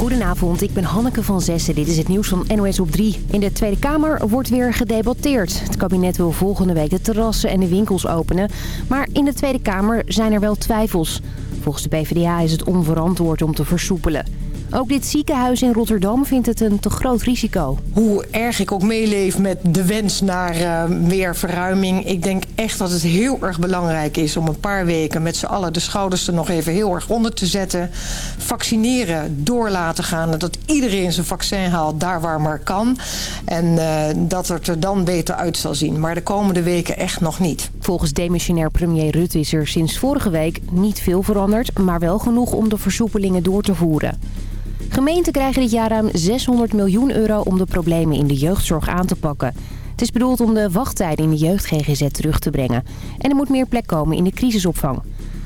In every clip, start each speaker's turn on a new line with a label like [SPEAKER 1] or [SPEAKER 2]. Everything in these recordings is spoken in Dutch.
[SPEAKER 1] Goedenavond, ik ben Hanneke van Zessen. Dit is het nieuws van NOS op 3. In de Tweede Kamer wordt weer gedebatteerd. Het kabinet wil volgende week de terrassen en de winkels openen. Maar in de Tweede Kamer zijn er wel twijfels. Volgens de PvdA is het onverantwoord om te versoepelen. Ook dit ziekenhuis in Rotterdam vindt het een te groot risico.
[SPEAKER 2] Hoe erg ik ook meeleef met de wens naar uh, meer verruiming. Ik denk echt dat het heel erg belangrijk is om een paar weken met z'n allen de schouders er nog even heel erg onder te zetten. Vaccineren door laten gaan. Dat iedereen zijn vaccin haalt daar waar maar kan. En uh, dat het er dan beter uit zal zien. Maar de komende weken echt nog niet.
[SPEAKER 1] Volgens demissionair premier Rutte is er sinds vorige week niet veel veranderd. Maar wel genoeg om de versoepelingen door te voeren. Gemeenten krijgen dit jaar ruim 600 miljoen euro om de problemen in de jeugdzorg aan te pakken. Het is bedoeld om de wachttijden in de jeugd-GGZ terug te brengen. En er moet meer plek komen in de crisisopvang.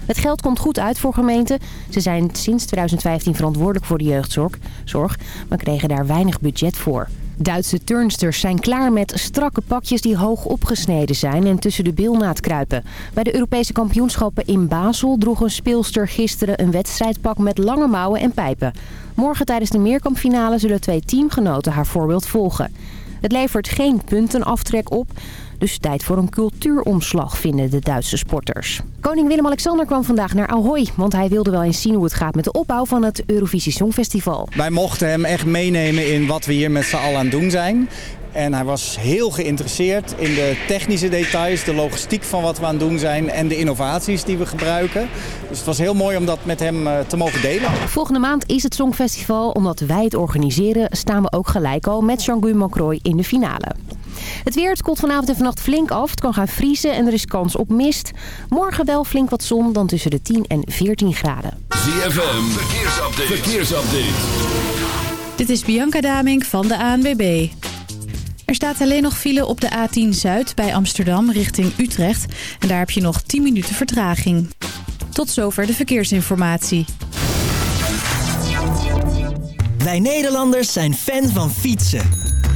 [SPEAKER 1] Het geld komt goed uit voor gemeenten. Ze zijn sinds 2015 verantwoordelijk voor de jeugdzorg, zorg, maar kregen daar weinig budget voor. Duitse turnsters zijn klaar met strakke pakjes die hoog opgesneden zijn en tussen de bilnaad kruipen. Bij de Europese kampioenschappen in Basel droeg een speelster gisteren een wedstrijdpak met lange mouwen en pijpen. Morgen tijdens de meerkampfinale zullen twee teamgenoten haar voorbeeld volgen. Het levert geen puntenaftrek op, dus tijd voor een cultuuromslag vinden de Duitse sporters. Koning Willem-Alexander kwam vandaag naar Ahoy, want hij wilde wel eens zien hoe het gaat met de opbouw van het Eurovisie Songfestival.
[SPEAKER 3] Wij mochten hem echt meenemen in wat we hier met z'n allen aan het doen zijn. En hij was heel geïnteresseerd in de technische details, de logistiek van wat we aan het doen zijn en de innovaties die we gebruiken. Dus het was heel mooi om dat met hem te mogen delen.
[SPEAKER 1] Volgende maand is het Songfestival. Omdat wij het organiseren staan we ook gelijk al met Jean-Guy Macroy in de finale. Het weer, het koelt vanavond en vannacht flink af. Het kan gaan vriezen en er is kans op mist. Morgen wel flink wat zon, dan tussen de 10 en 14 graden.
[SPEAKER 4] ZFM, verkeersupdate. verkeersupdate.
[SPEAKER 5] Dit is Bianca Damink van de ANWB. Er staat alleen nog file op de A10 Zuid bij Amsterdam richting Utrecht. En daar heb je nog 10 minuten vertraging. Tot zover de verkeersinformatie.
[SPEAKER 6] Wij Nederlanders zijn fan van fietsen.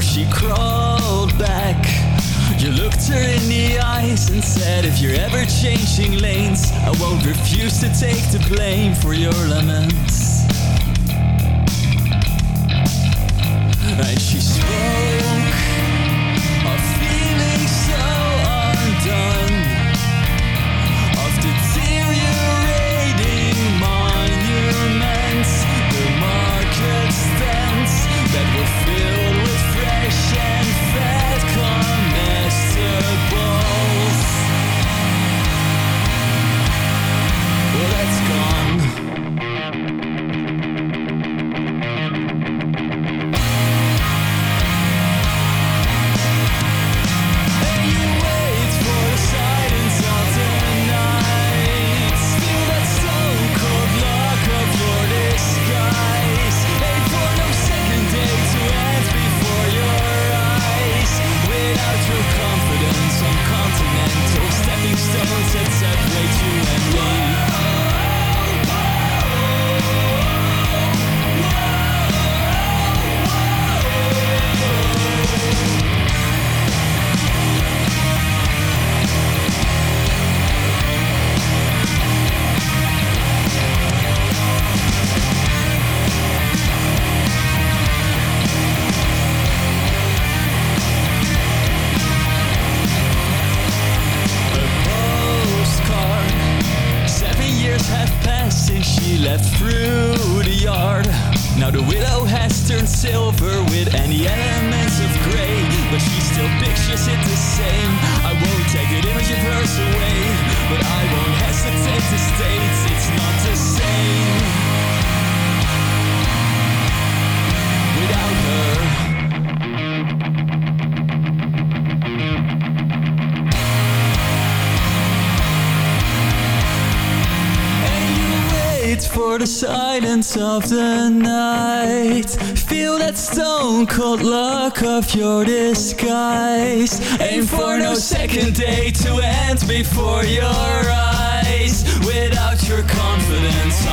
[SPEAKER 7] Before she crawled back. You looked her in the eyes and said, If you're ever changing lanes, I won't refuse to take the blame for your laments. And she spoke of of the night. Feel that stone cold look of your disguise. Aim for no second day to end before your eyes. Without your confidence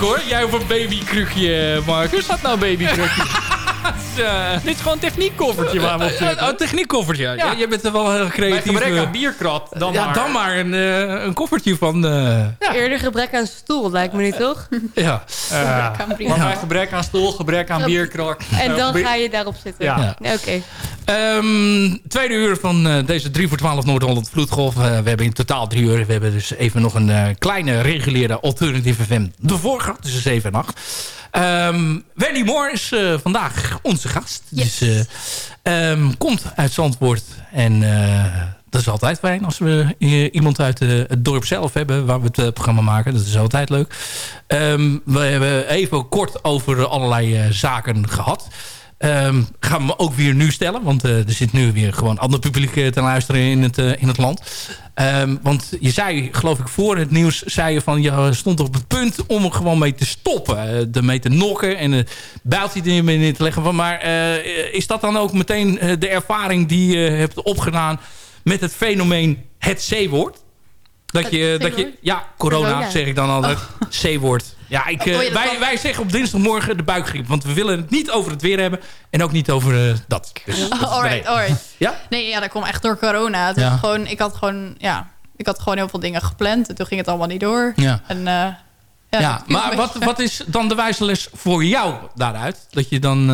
[SPEAKER 8] hoor. Jij op een babykrukje, Marcus. Wat nou een babykrukje? Dit is gewoon een techniekkoffertje waar we op zitten. Een techniekkoffertje. Ja.
[SPEAKER 9] Ja.
[SPEAKER 8] jij bent er wel heel
[SPEAKER 9] Bij
[SPEAKER 8] creatief.
[SPEAKER 9] gebrek
[SPEAKER 8] eh.
[SPEAKER 9] aan bierkrat, dan
[SPEAKER 8] ja,
[SPEAKER 9] maar.
[SPEAKER 8] dan maar een, eh, een koffertje van... eh,
[SPEAKER 10] Eerder gebrek aan stoel, lijkt me niet, toch?
[SPEAKER 8] ja.
[SPEAKER 9] Maar bij gebrek aan stoel, gebrek aan
[SPEAKER 10] Ja.
[SPEAKER 9] bierkrak.
[SPEAKER 10] En
[SPEAKER 9] eh,
[SPEAKER 10] dan ga je daarop zitten.
[SPEAKER 9] Ja.
[SPEAKER 10] Oké.
[SPEAKER 8] Ehm, tweede uur van eh, deze 3 voor 12 Noord-Holland Vloedgolf. Eh, we hebben in totaal drie uur. We hebben dus even nog een eh, kleine reguliere Alternative FM ervoor gehad. Tussen 7 en 8. Ehm Wendy Moore is vandaag onze gast. Dus eh, ehm, komt uit Zandvoort. En dat is altijd fijn als we iemand uit het dorp zelf hebben... waar we het programma maken. Dat is altijd leuk. We hebben even kort over allerlei zaken gehad. Ehm, gaan we ook weer nu stellen. Want eh, er zit nu weer gewoon ander publiek eh, te luisteren in het, eh, in het land. Ehm, want je zei, geloof ik, voor het nieuws... zei je van, je stond op het punt om er gewoon mee te stoppen. ermee te nokken en een bijltje er in te leggen. Van, maar is dat dan ook meteen de ervaring die je hebt opgedaan... met het fenomeen het C-woord? Dat je, dat je, ja, corona, zeg ik dan altijd. C-woord. Ja, ik, eh,
[SPEAKER 10] Oh
[SPEAKER 8] wij, wij zeggen op dinsdagmorgen de buikgriep. Want we willen het niet over het weer hebben. En ook niet over eh, dat. Dus, dat de
[SPEAKER 11] alright, alright.
[SPEAKER 8] Ja?
[SPEAKER 11] Nee, ja, dat komt echt door corona.
[SPEAKER 8] Ja.
[SPEAKER 11] gewoon, ik had gewoon, ja, ik had gewoon heel veel dingen gepland. En toen ging het allemaal niet door.
[SPEAKER 8] Ja.
[SPEAKER 11] En, eh, ja,
[SPEAKER 8] Ja, maar wat, wat is dan de wijze les voor jou daaruit? Dat je dan...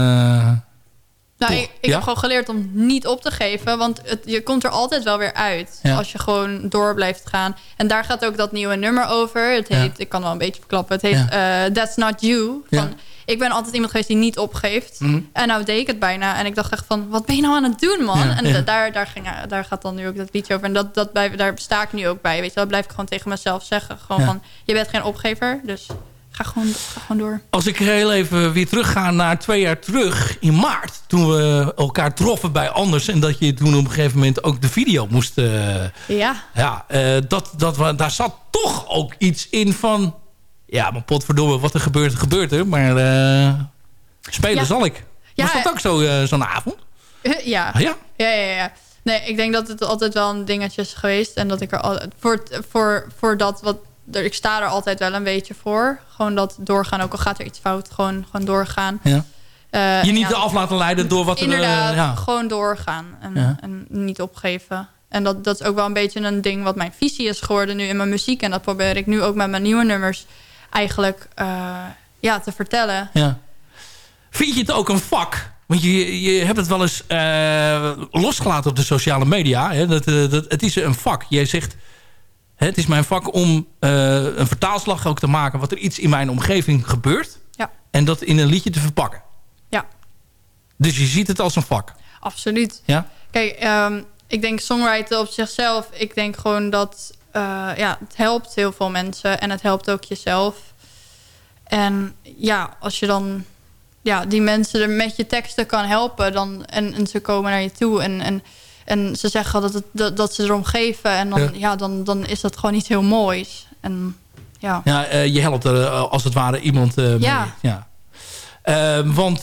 [SPEAKER 11] Nou, ik, ik
[SPEAKER 8] Ja?
[SPEAKER 11] heb gewoon geleerd om niet op te geven. Want het, je komt er altijd wel weer uit.
[SPEAKER 8] Ja.
[SPEAKER 11] Als je gewoon door blijft gaan. En daar gaat ook dat nieuwe nummer over. Het
[SPEAKER 8] Ja.
[SPEAKER 11] heet, ik kan wel een beetje verklappen. Het heet eh, That's Not You. Van. Ik ben altijd iemand geweest die niet opgeeft.
[SPEAKER 8] Mhm.
[SPEAKER 11] En nou deed ik het bijna. En ik dacht echt van, wat ben je nou aan het doen, man? En daar, daar, ging, daar gaat dan nu ook dat liedje over. En dat, dat blijf, daar sta ik nu ook bij. Weet je, dat blijf ik gewoon tegen mezelf zeggen. Gewoon van, je bent geen opgever. Dus ga gewoon, ga gewoon door.
[SPEAKER 8] Als ik heel even weer terugga naar twee jaar terug in maart. Toen we elkaar troffen bij Anders. En dat je toen op een gegeven moment ook de video moest... eh,
[SPEAKER 11] Ja,
[SPEAKER 8] ja, eh, dat, dat, we- daar zat toch ook iets in van... Ja, maar potverdomme, wat er gebeurt, gebeurt er. Maar eh, spelen
[SPEAKER 11] Ja.
[SPEAKER 8] zal ik.
[SPEAKER 11] Ja,
[SPEAKER 8] Was dat ook zo, zo'n avond?
[SPEAKER 11] ja.
[SPEAKER 8] Ah, ja?
[SPEAKER 11] Ja, ja, ja. Nee, ik denk dat het altijd wel een dingetje is geweest. En dat ik er altijd... Voor, voor, voor dat wat... Ik sta er altijd wel een beetje voor. Gewoon dat doorgaan, ook al gaat er iets fout. Gewoon, gewoon doorgaan.
[SPEAKER 8] Ja.
[SPEAKER 11] Eh,
[SPEAKER 8] Je niet
[SPEAKER 11] ja,
[SPEAKER 8] af laten leiden door wat er... eh, ja.
[SPEAKER 11] gewoon doorgaan. En,
[SPEAKER 8] Ja.
[SPEAKER 11] en niet opgeven. En dat, dat is ook wel een beetje een ding wat mijn visie is geworden nu in mijn muziek. En dat probeer ik nu ook met mijn nieuwe nummers eigenlijk eh, ja, te vertellen.
[SPEAKER 8] Ja. Vind je het ook een vak? Want je, je hebt het wel eens losgelaten op de sociale media. Hè? Dat, dat, het is een vak. Jij zegt, het is mijn vak om eh, een vertaalslag ook te maken... wat er iets in mijn omgeving gebeurt.
[SPEAKER 11] Ja.
[SPEAKER 8] En dat in een liedje te verpakken.
[SPEAKER 11] Ja.
[SPEAKER 8] Dus je ziet het als een vak.
[SPEAKER 11] Absoluut.
[SPEAKER 8] Ja?
[SPEAKER 11] Kijk, ehm, ik denk songwriter op zichzelf. Ik denk gewoon dat eh, ja, het helpt heel veel mensen. En het helpt ook jezelf. En ja, als je dan ja, die mensen er met je teksten kan helpen. Dan, en, en ze komen naar je toe en, en, en ze zeggen dat, het, dat, dat ze erom geven. En dan,
[SPEAKER 8] Ja.
[SPEAKER 11] ja. dan, dan is dat gewoon iets heel moois. En ja,
[SPEAKER 8] Ja, eh, je helpt er eh, als het ware iemand eh, mee.
[SPEAKER 11] Ja.
[SPEAKER 8] ja. Eh, want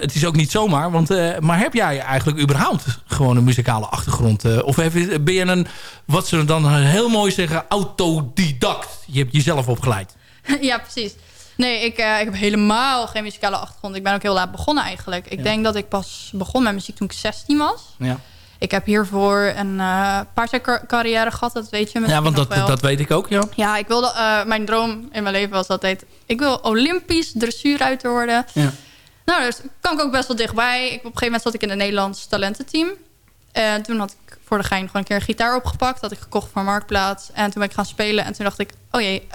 [SPEAKER 8] het is ook niet zomaar. Want, maar heb jij eigenlijk überhaupt gewoon een muzikale achtergrond? of heb ben je een, wat ze dan heel mooi zeggen, autodidact? Je hebt jezelf opgeleid.
[SPEAKER 11] ja, precies. Nee, ik, ik heb helemaal geen muzikale achtergrond. Ik ben ook heel laat begonnen eigenlijk. Ik
[SPEAKER 8] Ja.
[SPEAKER 11] denk dat ik pas begon met muziek toen ik 16 was.
[SPEAKER 8] Ja,
[SPEAKER 11] Ik heb hiervoor een eh paardrijcarrière gehad, dat weet je
[SPEAKER 8] ja want dat,
[SPEAKER 11] wel.
[SPEAKER 8] dat weet ik ook, ja.
[SPEAKER 11] Ja, ik wilde, eh, mijn droom in mijn leven was altijd... ik wil Olympisch dressuurruiter worden.
[SPEAKER 8] Ja.
[SPEAKER 11] Nou, dus kwam ik ook best wel dichtbij. Ik, op een gegeven moment zat ik in het Nederlands talententeam. En toen had ik voor de gein gewoon een keer een gitaar opgepakt. Dat had ik gekocht voor Marktplaats. En toen ben ik gaan spelen. En toen dacht ik, oh jee.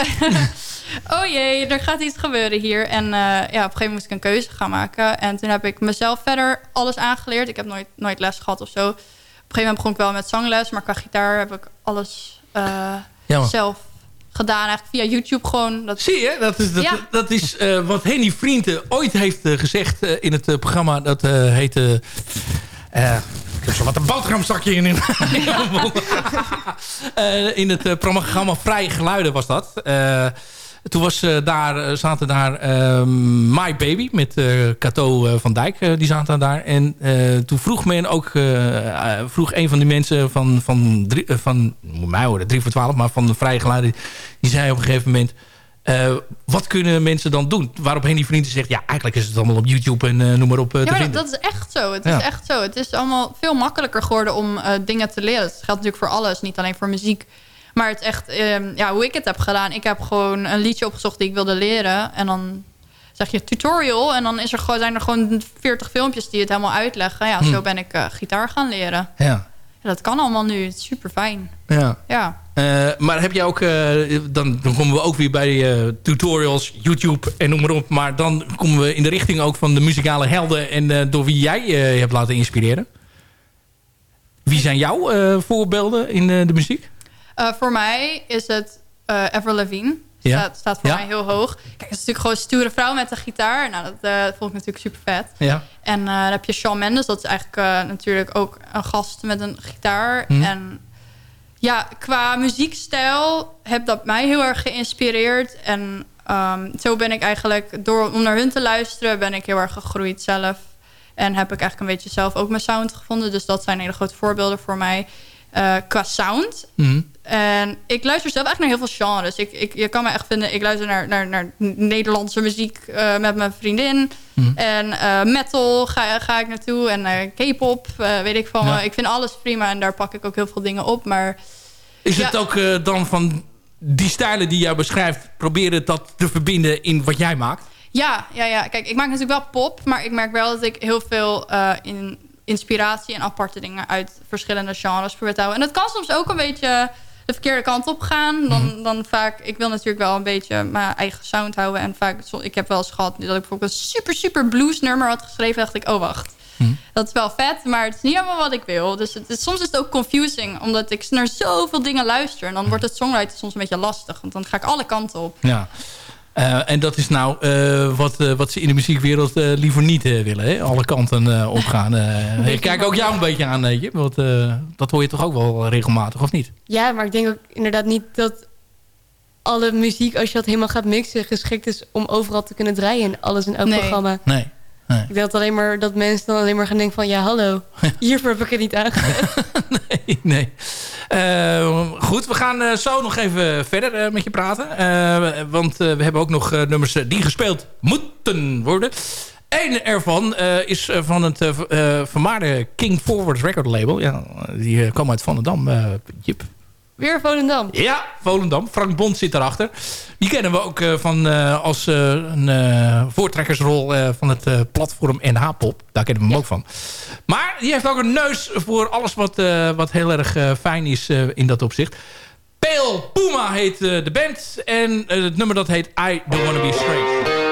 [SPEAKER 11] oh jee, er gaat iets gebeuren hier. En eh, ja, op een gegeven moment moest ik een keuze gaan maken. En toen heb ik mezelf verder alles aangeleerd. Ik heb nooit, nooit les gehad of zo. Op een gegeven moment begon ik wel met zangles. Maar qua gitaar heb ik alles eh,
[SPEAKER 8] Ja,
[SPEAKER 11] zelf gedaan. Eigenlijk via YouTube gewoon. Dat...
[SPEAKER 8] Zie je, dat is, dat,
[SPEAKER 11] Ja.
[SPEAKER 8] dat is eh, wat Henny Vrienden ooit heeft eh, gezegd in het programma. Dat eh, heette... eh, ik heb zo wat een boterhamzakje in. in mijn mond. Eh, in het programma Vrije Geluiden was dat. Toen was, eh, daar, eh, zaten daar ehm, My Baby met eh Cato van Dijk. die zaten daar. En toen vroeg men ook... vroeg een van die mensen van... van, drie, van moet mij horen, 3 voor 12, maar van de Vrije Geluiden... die zei op een gegeven moment... wat kunnen mensen dan doen? Waarop Henny Vrienden zegt... ja, eigenlijk is het allemaal op YouTube en noem maar op
[SPEAKER 11] Ja, maar dat is echt zo. Het
[SPEAKER 8] Ja.
[SPEAKER 11] is echt zo. Het is allemaal veel makkelijker geworden om dingen te leren. Het geldt natuurlijk voor alles, niet alleen voor muziek. Maar het echt, ehm, ja, hoe ik het heb gedaan. Ik heb gewoon een liedje opgezocht die ik wilde leren. En dan zeg je tutorial. En dan is er gewoon, zijn er gewoon 40 filmpjes die het helemaal uitleggen. Ja,
[SPEAKER 8] Hm.
[SPEAKER 11] zo ben ik eh, gitaar gaan leren.
[SPEAKER 8] Ja.
[SPEAKER 11] Ja, dat kan allemaal nu. Het is super fijn.
[SPEAKER 8] Ja.
[SPEAKER 11] Ja.
[SPEAKER 8] Eh, maar heb je ook, eh, dan, dan komen we ook weer bij tutorials, YouTube en noem maar op. Maar dan komen we in de richting ook van de muzikale helden en door wie jij je hebt laten inspireren. Wie zijn jouw voorbeelden in de muziek?
[SPEAKER 11] Eh, voor mij is het eh Avril Lavigne.
[SPEAKER 8] Ja.
[SPEAKER 11] Staat, staat voor
[SPEAKER 8] Ja.
[SPEAKER 11] mij heel hoog. Kijk, het is natuurlijk gewoon een stoere vrouw met een gitaar. Nou, dat eh, vond ik natuurlijk super vet.
[SPEAKER 8] Ja.
[SPEAKER 11] En dan heb je Shawn Mendes. Dat is eigenlijk natuurlijk ook een gast met een gitaar.
[SPEAKER 8] Mhm.
[SPEAKER 11] En ja, qua muziekstijl heb dat mij heel erg geïnspireerd. En ehm, zo ben ik eigenlijk, door om naar hun te luisteren... ben ik heel erg gegroeid zelf. En heb ik eigenlijk een beetje zelf ook mijn sound gevonden. Dus dat zijn hele grote voorbeelden voor mij. Eh, qua sound.
[SPEAKER 8] Mhm.
[SPEAKER 11] En ik luister zelf echt naar heel veel genres. Ik, ik, je kan me echt vinden, ik luister naar, naar, naar Nederlandse muziek eh, met mijn vriendin.
[SPEAKER 8] Mhm.
[SPEAKER 11] En eh, metal ga, ga ik naartoe. En K-pop, weet ik van.
[SPEAKER 8] Ja.
[SPEAKER 11] Ik vind alles prima en daar pak ik ook heel veel dingen op. Maar
[SPEAKER 8] Is
[SPEAKER 11] Ja.
[SPEAKER 8] het ook dan van die stijlen die jij beschrijft... proberen dat te verbinden in wat jij maakt?
[SPEAKER 11] ja, ja, ja, kijk, ik maak natuurlijk wel pop. Maar ik merk wel dat ik heel veel in inspiratie en aparte dingen uit verschillende genres probeer te houden. En dat kan soms ook een beetje de verkeerde kant op gaan. Dan, dan vaak, ik wil natuurlijk wel een beetje mijn eigen sound houden. En vaak, ik heb wel eens gehad dat ik bijvoorbeeld een super, super blues nummer had geschreven. dacht ik, oh wacht. Dat is wel vet, maar het is niet helemaal wat ik wil. Dus het is, soms is het ook confusing, omdat ik naar zoveel dingen luister. En dan wordt het songwriter soms een beetje lastig, want dan ga ik alle kanten op.
[SPEAKER 8] Ja. Eh, en dat is nou eh, wat, eh, wat ze in de muziekwereld eh, liever niet eh, willen. Hè? Alle kanten eh, opgaan. Eh, ik kijk ook jou een beetje aan, weet je. Want eh, dat hoor je toch ook wel regelmatig, of niet?
[SPEAKER 10] Ja, maar ik denk ook inderdaad niet dat alle muziek, als je dat helemaal gaat mixen, geschikt is om overal te kunnen draaien in alles en elk
[SPEAKER 11] Nee.
[SPEAKER 10] programma.
[SPEAKER 8] Nee. Nee.
[SPEAKER 10] Ik dat, alleen maar, dat mensen dan alleen maar gaan denken van... ja, hallo, hiervoor heb ik het niet aangezet.
[SPEAKER 8] nee, nee. Eh, goed, we gaan eh, zo nog even verder eh, met je praten. Want we hebben ook nog nummers die gespeeld moeten worden. Eén ervan is van het vermaarde King Forward record label. Ja, die kwam uit Volendam. eh Jip.
[SPEAKER 10] Weer Volendam.
[SPEAKER 8] Ja, Volendam. Frank Bond zit daarachter. Die kennen we ook eh, van, eh, als eh, een voortrekkersrol van het platform NH-pop. Daar kennen we hem ook van. Maar die heeft ook een neus voor alles wat, wat heel erg fijn is in dat opzicht. Pale Puma heet de band. En het nummer dat heet I Don't Wanna Be Strange.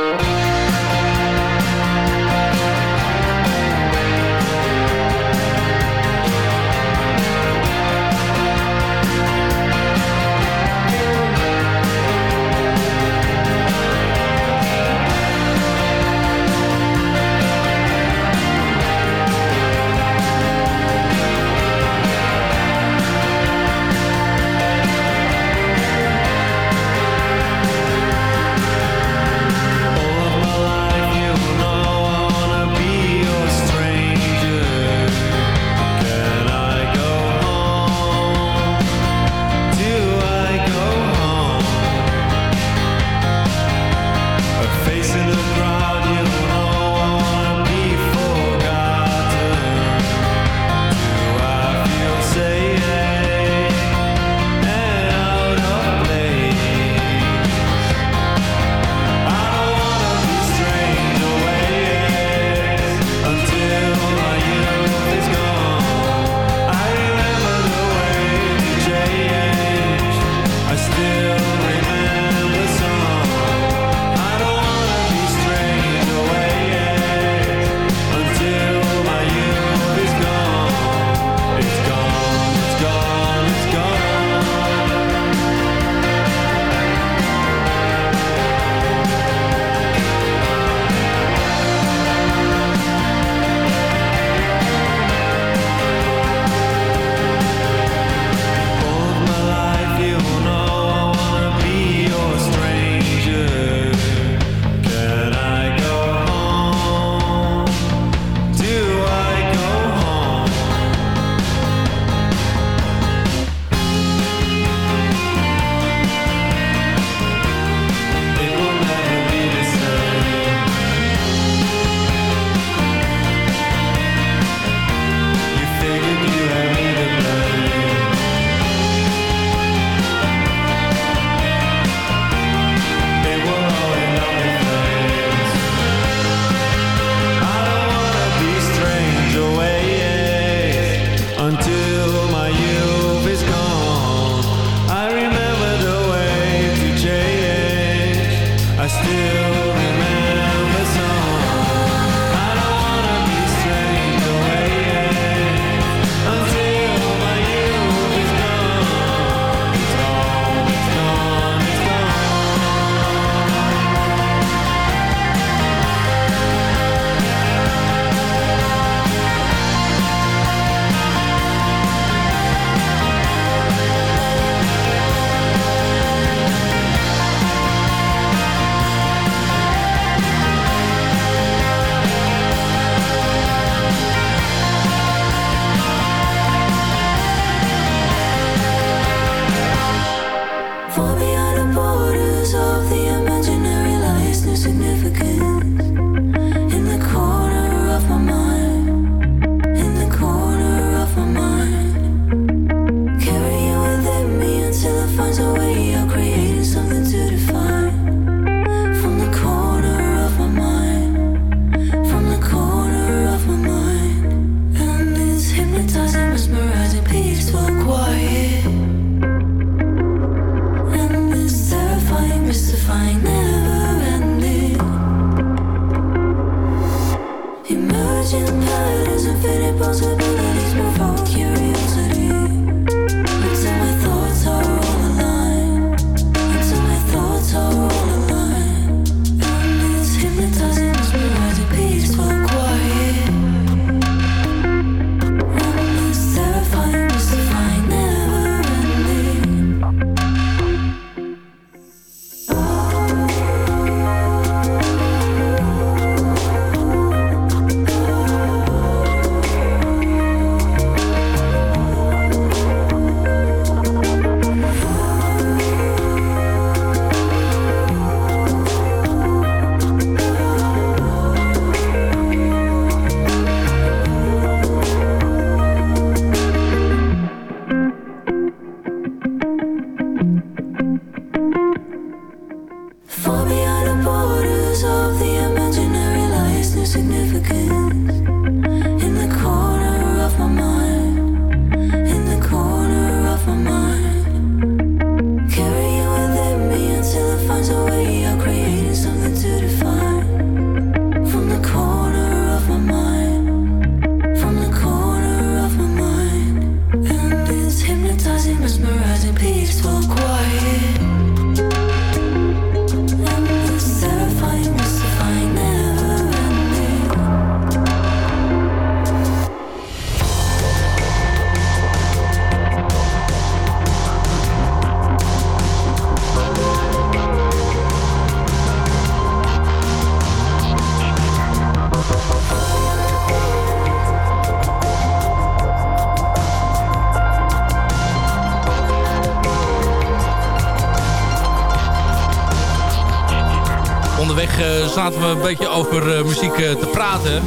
[SPEAKER 8] Zaten we een beetje over eh, muziek eh, te praten.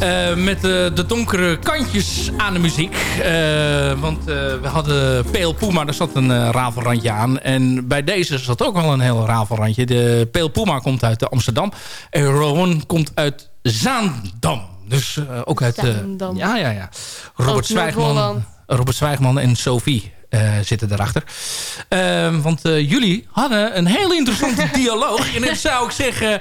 [SPEAKER 8] Eh, met de donkere kantjes aan de muziek. Want we hadden Peel Puma, daar zat een rafelrandje aan. En bij deze zat ook wel een heel rafelrandje. De Peel Puma komt uit Amsterdam. En Rowan komt uit Zaandam. Dus ook uit...
[SPEAKER 10] Zaandam.
[SPEAKER 8] ja, ja, ja. Robert Zwijgman. Robert Zwijgman en Sophie zitten erachter. Eh, want eh, jullie hadden een heel interessante dialoog. En dan zou ik zeggen...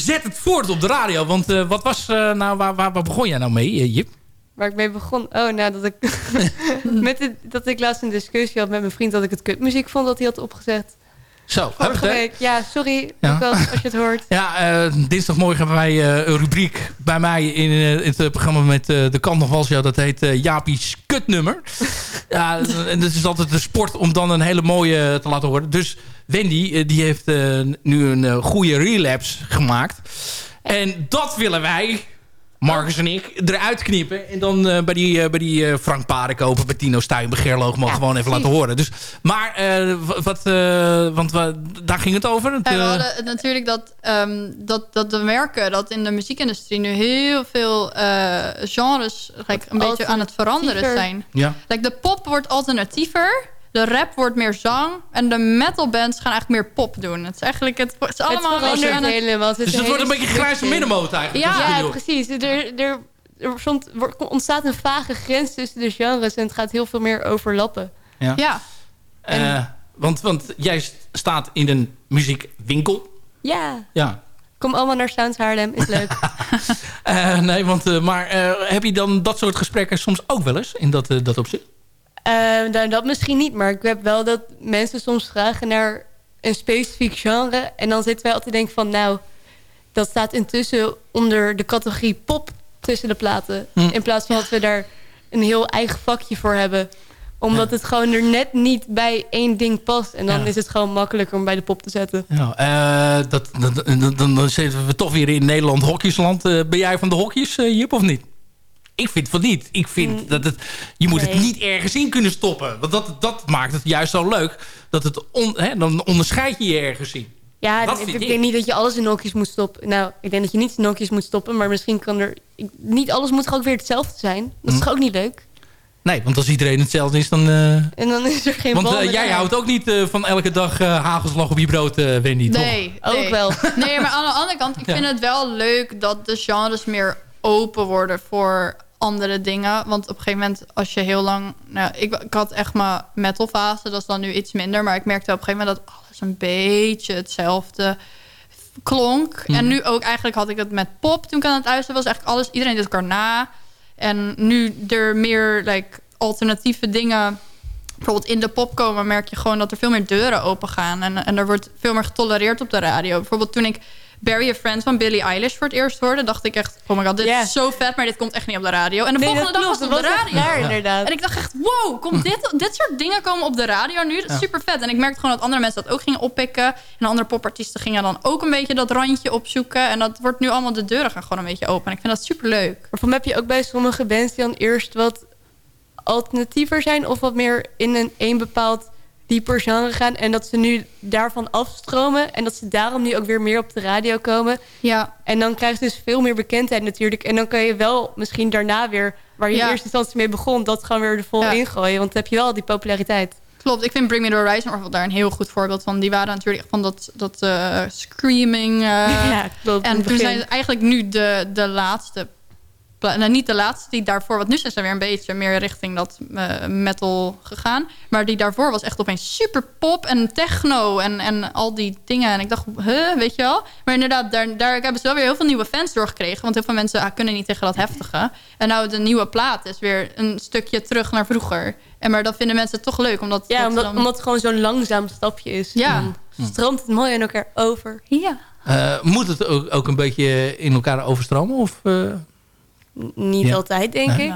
[SPEAKER 8] Zet het voort op de radio. Want eh, wat was, eh, nou, waar, waar, waar begon jij nou mee, eh, Jip?
[SPEAKER 10] Waar ik mee begon? Oh, nou, dat ik, met dat ik laatst een discussie had met mijn vriend... dat ik het kutmuziek vond dat hij had opgezet.
[SPEAKER 8] Zo,
[SPEAKER 10] Vorige week. Ja, sorry,
[SPEAKER 8] Ja.
[SPEAKER 10] Als je het hoort.
[SPEAKER 8] Ja, eh, dinsdagmorgen hebben wij eh, een rubriek bij mij in, eh, in het programma met de carnavalshow. Dat heet eh Jaapie's kutnummer. ja, en het is altijd een sport om dan een hele mooie te laten horen. Dus Wendy, die heeft nu een goede relapse gemaakt. En dat willen wij, Marcus en ik, eruit knippen. En dan eh, bij die, eh, bij die eh, Frank Paardenkoper, bij Tino Stuy, bij Gerloog mogen gewoon even laten horen. Dus, maar, eh, wat, eh, want daar ging het over. Het,
[SPEAKER 11] Ja, we
[SPEAKER 8] eh,
[SPEAKER 11] hadden natuurlijk dat, ehm, dat, dat we merken dat in de muziekindustrie nu heel veel eh, genres like, een beetje aan het veranderen zijn.
[SPEAKER 8] ja.
[SPEAKER 11] Like, de pop wordt alternatiever, de rap wordt meer zang en de metalbands gaan eigenlijk meer pop doen. Het is eigenlijk het, het is allemaal
[SPEAKER 10] het
[SPEAKER 11] een
[SPEAKER 10] verandert
[SPEAKER 11] het-.
[SPEAKER 8] Dus het wordt een beetje grijze middenmoot eigenlijk.
[SPEAKER 11] Ja,
[SPEAKER 10] precies. Er, er, er ontstaat een vage grens tussen de genres... en het gaat heel veel meer overlappen.
[SPEAKER 8] Ja.
[SPEAKER 11] Ja,
[SPEAKER 8] Eh, want, want jij st- staat in een muziekwinkel.
[SPEAKER 10] Ja,
[SPEAKER 8] Ja.
[SPEAKER 10] kom allemaal naar Sounds Haarlem, is leuk.
[SPEAKER 8] Eh, nee, want, eh, maar eh, heb je dan dat soort gesprekken soms ook wel eens in dat, dat opzicht?
[SPEAKER 10] Eh, nou, dat misschien niet, maar ik heb wel dat mensen soms vragen naar een specifiek genre. En dan zitten wij altijd te denken van, nou, dat staat intussen onder de categorie pop tussen de platen.
[SPEAKER 8] Hm.
[SPEAKER 10] In plaats van dat we daar een heel eigen vakje voor hebben. Omdat het gewoon er net niet bij één ding past. En dan
[SPEAKER 8] Ja.
[SPEAKER 10] is het gewoon makkelijker om bij de pop te zetten.
[SPEAKER 8] Ja, eh, dat, dat, dan, zitten we toch weer in Nederland hokjesland. Eh, ben jij van de hokjes, eh, Jip, of niet? Ik vind van niet. Ik vind dat het, je moet het niet ergens in kunnen stoppen. Want dat, dat maakt het juist zo leuk. Dat het on, hè, dan onderscheid je je ergens in.
[SPEAKER 10] Ja,
[SPEAKER 8] Dat
[SPEAKER 10] ik, denk niet dat je alles in hokjes moet stoppen. Nou, ik denk dat je niet in hokjes moet stoppen. Maar misschien kan er... ik- niet alles moet toch ook weer hetzelfde zijn? Dat is
[SPEAKER 8] Hm.
[SPEAKER 10] toch ook niet leuk?
[SPEAKER 8] Nee, want als iedereen hetzelfde is, dan... eh,
[SPEAKER 10] En dan is er geen
[SPEAKER 8] want eh, jij houdt ook niet eh, van elke dag hagelslag op je brood, Wendy, toch?
[SPEAKER 11] nee,
[SPEAKER 10] Ook
[SPEAKER 11] nee.
[SPEAKER 10] wel.
[SPEAKER 11] Nee, maar aan de andere kant, ik
[SPEAKER 8] Ja.
[SPEAKER 11] vind het wel leuk dat de genres meer open worden voor andere dingen. Want op een gegeven moment, als je heel lang... Nou, ik, ik had echt mijn metalfase, dat is dan nu iets minder. Maar ik merkte op een gegeven moment dat alles een beetje hetzelfde klonk. En nu ook eigenlijk had ik dat met pop toen ik aan het luisteren was. Eigenlijk alles, iedereen deed elkaar na. En nu er meer like, alternatieve dingen bijvoorbeeld in de pop komen... merk je gewoon dat er veel meer deuren open gaan. En, en er wordt veel meer getolereerd op de radio. Bijvoorbeeld toen ik Barry a Friend van Billie Eilish voor het eerst hoorde... dacht ik echt, oh my god, dit is zo vet... maar dit komt echt niet op de radio. En de
[SPEAKER 10] Nee,
[SPEAKER 11] volgende dag was het op de radio.
[SPEAKER 10] raar, inderdaad.
[SPEAKER 11] En ik dacht echt, wow, komt dit, dit soort dingen komen op de radio nu? Dat is super vet. En ik merkte gewoon dat andere mensen dat ook gingen oppikken. En andere popartiesten gingen dan ook een beetje dat randje opzoeken. En dat wordt nu allemaal, de deuren gaan gewoon een beetje open. En ik vind dat super leuk.
[SPEAKER 10] Maar voor mij heb je ook bij sommige bands die dan eerst wat alternatiever zijn... of wat meer in een één bepaald dieper genre gaan... en dat ze nu daarvan afstromen... en dat ze daarom nu ook weer meer op de radio komen.
[SPEAKER 11] Ja.
[SPEAKER 10] En dan krijg je dus veel meer bekendheid natuurlijk. En dan kan je wel misschien daarna weer... waar je
[SPEAKER 11] Ja.
[SPEAKER 10] in eerste instantie mee begon... dat gewoon weer er vol
[SPEAKER 11] Ja.
[SPEAKER 10] ingooien. Want dan heb je wel die populariteit.
[SPEAKER 11] Klopt, ik vind Bring Me The Horizon bijvoorbeeld daar een heel goed voorbeeld van. Die waren natuurlijk van dat, dat eh, screaming. eh,
[SPEAKER 10] Ja, klopt,
[SPEAKER 11] En toen zijn ze eigenlijk nu de, de laatste... Nou, niet de laatste die daarvoor... Want nu zijn ze weer een beetje meer richting dat eh, metal gegaan. Maar die daarvoor was echt opeens super pop en techno en, en al die dingen. En ik dacht, huh, weet je wel? Maar inderdaad, daar, daar hebben ze wel weer heel veel nieuwe fans door gekregen. Want heel veel mensen ah, kunnen niet tegen dat heftige. En nou, de nieuwe plaat is weer een stukje terug naar vroeger. En maar dat vinden mensen toch leuk. Omdat,
[SPEAKER 10] Ja,
[SPEAKER 11] dat
[SPEAKER 10] omdat,
[SPEAKER 11] dan-
[SPEAKER 10] omdat het gewoon zo'n langzaam stapje is.
[SPEAKER 11] Ja.
[SPEAKER 10] Dan stroomt het mooi aan elkaar over.
[SPEAKER 11] Ja.
[SPEAKER 8] Eh, moet het ook, ook een beetje in elkaar overstromen? Of, eh?
[SPEAKER 10] Niet
[SPEAKER 8] Ja.
[SPEAKER 10] altijd, denk
[SPEAKER 8] Nee.
[SPEAKER 10] ik.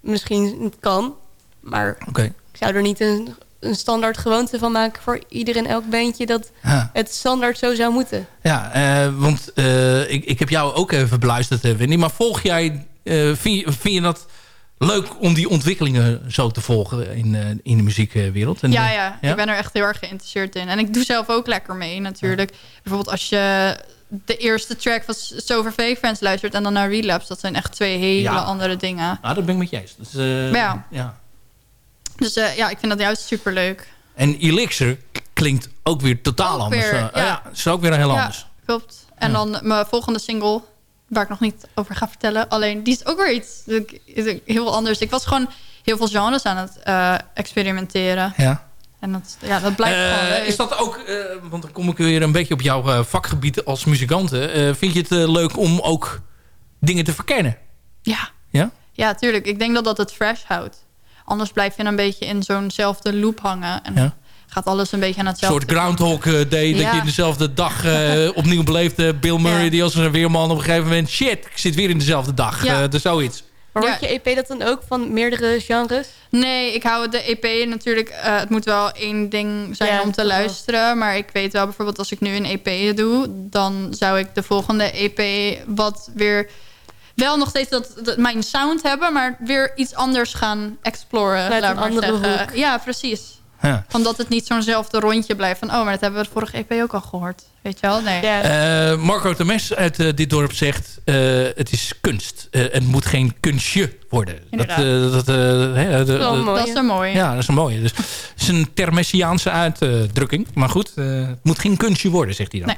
[SPEAKER 10] Misschien het kan. Maar
[SPEAKER 8] Oké.
[SPEAKER 10] ik zou er niet een, een standaard gewoonte van maken... voor ieder en elk bandje dat
[SPEAKER 8] Ja.
[SPEAKER 10] het standaard zo zou moeten.
[SPEAKER 8] Ja, eh, want eh, ik, ik heb jou ook even beluisterd, Wendy. Maar volg jij, eh, vind, je, vind je dat leuk om die ontwikkelingen zo te volgen in, eh, in de muziekwereld? En,
[SPEAKER 11] Ja,
[SPEAKER 8] eh,
[SPEAKER 11] ja, ik ben er echt heel erg geïnteresseerd in. En ik doe zelf ook lekker mee natuurlijk. Bijvoorbeeld als je de eerste track van Sover Friends luistert... en dan naar Relapse, dat zijn echt twee hele
[SPEAKER 8] Ja.
[SPEAKER 11] andere dingen.
[SPEAKER 8] Nou, dat ben ik met je eens. Eh,
[SPEAKER 11] Ja.
[SPEAKER 8] ja.
[SPEAKER 11] Dus ja, ik vind dat juist superleuk.
[SPEAKER 8] En Elixir klinkt ook weer totaal
[SPEAKER 11] Ook
[SPEAKER 8] anders.
[SPEAKER 11] weer, ja.
[SPEAKER 8] ja, is ook weer heel
[SPEAKER 11] Ja,
[SPEAKER 8] anders.
[SPEAKER 11] klopt. En dan mijn volgende single, waar ik nog niet over ga vertellen. Alleen, die is ook weer iets heel anders. Ik was gewoon heel veel genres aan het eh, experimenteren.
[SPEAKER 8] Ja.
[SPEAKER 11] En dat, ja, dat blijft
[SPEAKER 8] Eh,
[SPEAKER 11] gewoon leuk.
[SPEAKER 8] is dat ook, eh, want dan kom ik weer een beetje op jouw vakgebied als muzikante. Vind je het leuk om ook dingen te verkennen?
[SPEAKER 11] Ja.
[SPEAKER 8] Ja?
[SPEAKER 11] Ja, tuurlijk. Ik denk dat dat het fresh houdt. Anders blijf je een beetje in zo'nzelfde loop hangen. En
[SPEAKER 8] Ja.
[SPEAKER 11] Gaat alles een beetje aan
[SPEAKER 8] Een
[SPEAKER 11] hetzelfde.
[SPEAKER 8] soort Groundhog eh, Day. Dat je in dezelfde dag eh, opnieuw beleeft. Eh, Bill Murray die als een weerman op een gegeven moment... Shit, ik zit weer in dezelfde dag.
[SPEAKER 11] Ja.
[SPEAKER 8] Eh, dus zoiets.
[SPEAKER 10] Maar
[SPEAKER 11] Ja.
[SPEAKER 10] wordt je EP dat dan ook van meerdere genres?
[SPEAKER 11] Nee, ik hou de EP natuurlijk... eh, het moet wel één ding zijn
[SPEAKER 10] Ja,
[SPEAKER 11] om te
[SPEAKER 10] wel.
[SPEAKER 11] luisteren. Maar ik weet wel bijvoorbeeld als ik nu een EP doe... dan zou ik de volgende EP wat weer... wel nog steeds dat, dat mijn sound hebben... maar weer iets anders gaan exploren. Laat
[SPEAKER 10] een
[SPEAKER 11] maar
[SPEAKER 10] andere
[SPEAKER 11] zeggen.
[SPEAKER 10] hoek.
[SPEAKER 11] Ja, precies.
[SPEAKER 8] Ja.
[SPEAKER 11] Omdat het niet zo'nzelfde rondje blijft van... oh, maar dat hebben we de vorige EP ook al gehoord. Weet je wel? Nee.
[SPEAKER 8] Eh, Marco Temes uit eh, dit dorp zegt... eh, het is kunst. Eh, het moet geen kunstje worden. Dat,
[SPEAKER 11] Inderdaad.
[SPEAKER 8] eh, dat, eh, hè, de-
[SPEAKER 11] Wel
[SPEAKER 8] de-
[SPEAKER 11] mooi, Dat is een mooie.
[SPEAKER 8] Ja, dat is een mooie. Dus, het is een Termessiaanse uitdrukking. Maar goed, eh, het moet geen kunstje worden, zegt hij dan.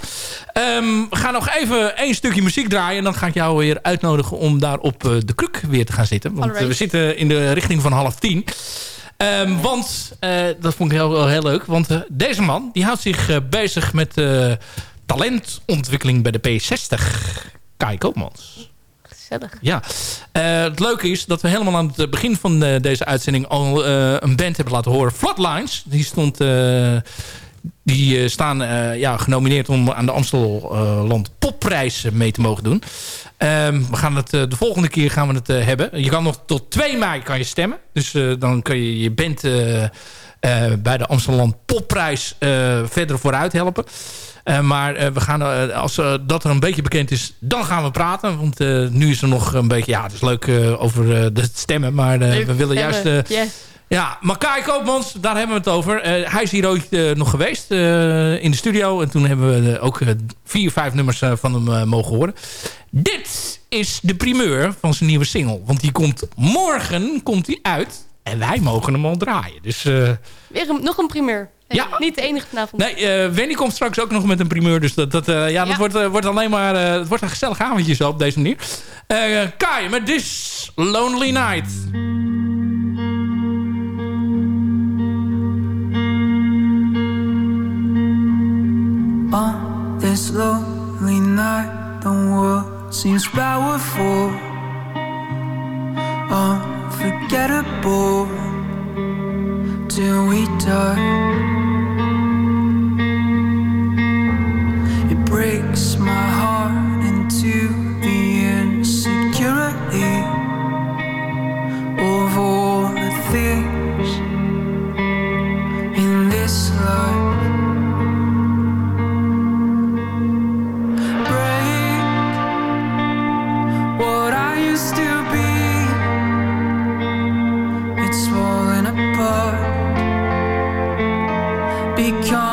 [SPEAKER 8] Ehm, we gaan nog even één stukje muziek draaien. En dan ga ik jou weer uitnodigen om daar op de kruk weer te gaan zitten. Want we zitten in de richting van half tien. Ehm, want, eh, dat vond ik heel, wel heel leuk. Want eh, deze man die houdt zich eh, bezig met talentontwikkeling bij de P60. Kai Koopmans.
[SPEAKER 10] Gezellig.
[SPEAKER 8] Ja, het leuke is dat we helemaal aan het begin van deze uitzending al een band hebben laten horen. Flatlines, die stond... die staan ja, genomineerd om aan de Amstelland Popprijs eh, mee te mogen doen. Ehm, we gaan het, eh, de volgende keer gaan we het eh, hebben. Je kan nog tot 2 mei kan je stemmen. Dus eh, dan kun je je band bij de Amsterdam Popprijs verder vooruit helpen. Maar we gaan, als dat er een beetje bekend is, dan gaan we praten. Want nu is er nog een beetje... Ja, het is leuk over de stemmen. Maar we willen juist...
[SPEAKER 10] Yes.
[SPEAKER 8] Ja, maar Kai Koopmans, daar hebben we het over. Eh, hij is hier ooit eh, nog geweest eh, in de studio. En toen hebben we ook vier, vijf nummers van hem mogen horen. Dit is de primeur van zijn nieuwe single. Want die komt morgen komt die uit. En wij mogen hem al draaien. Dus
[SPEAKER 10] Weer een, nog een primeur.
[SPEAKER 8] Ja.
[SPEAKER 10] Niet de enige vanavond.
[SPEAKER 8] nee, Wendy komt straks ook nog met een primeur. Dus dat, dat, ja, dat wordt, wordt alleen maar het wordt een gezellig avondje zo op deze manier. Kai, met This Lonely Night.
[SPEAKER 12] On this lonely night the world seems powerful, unforgettable till we die. become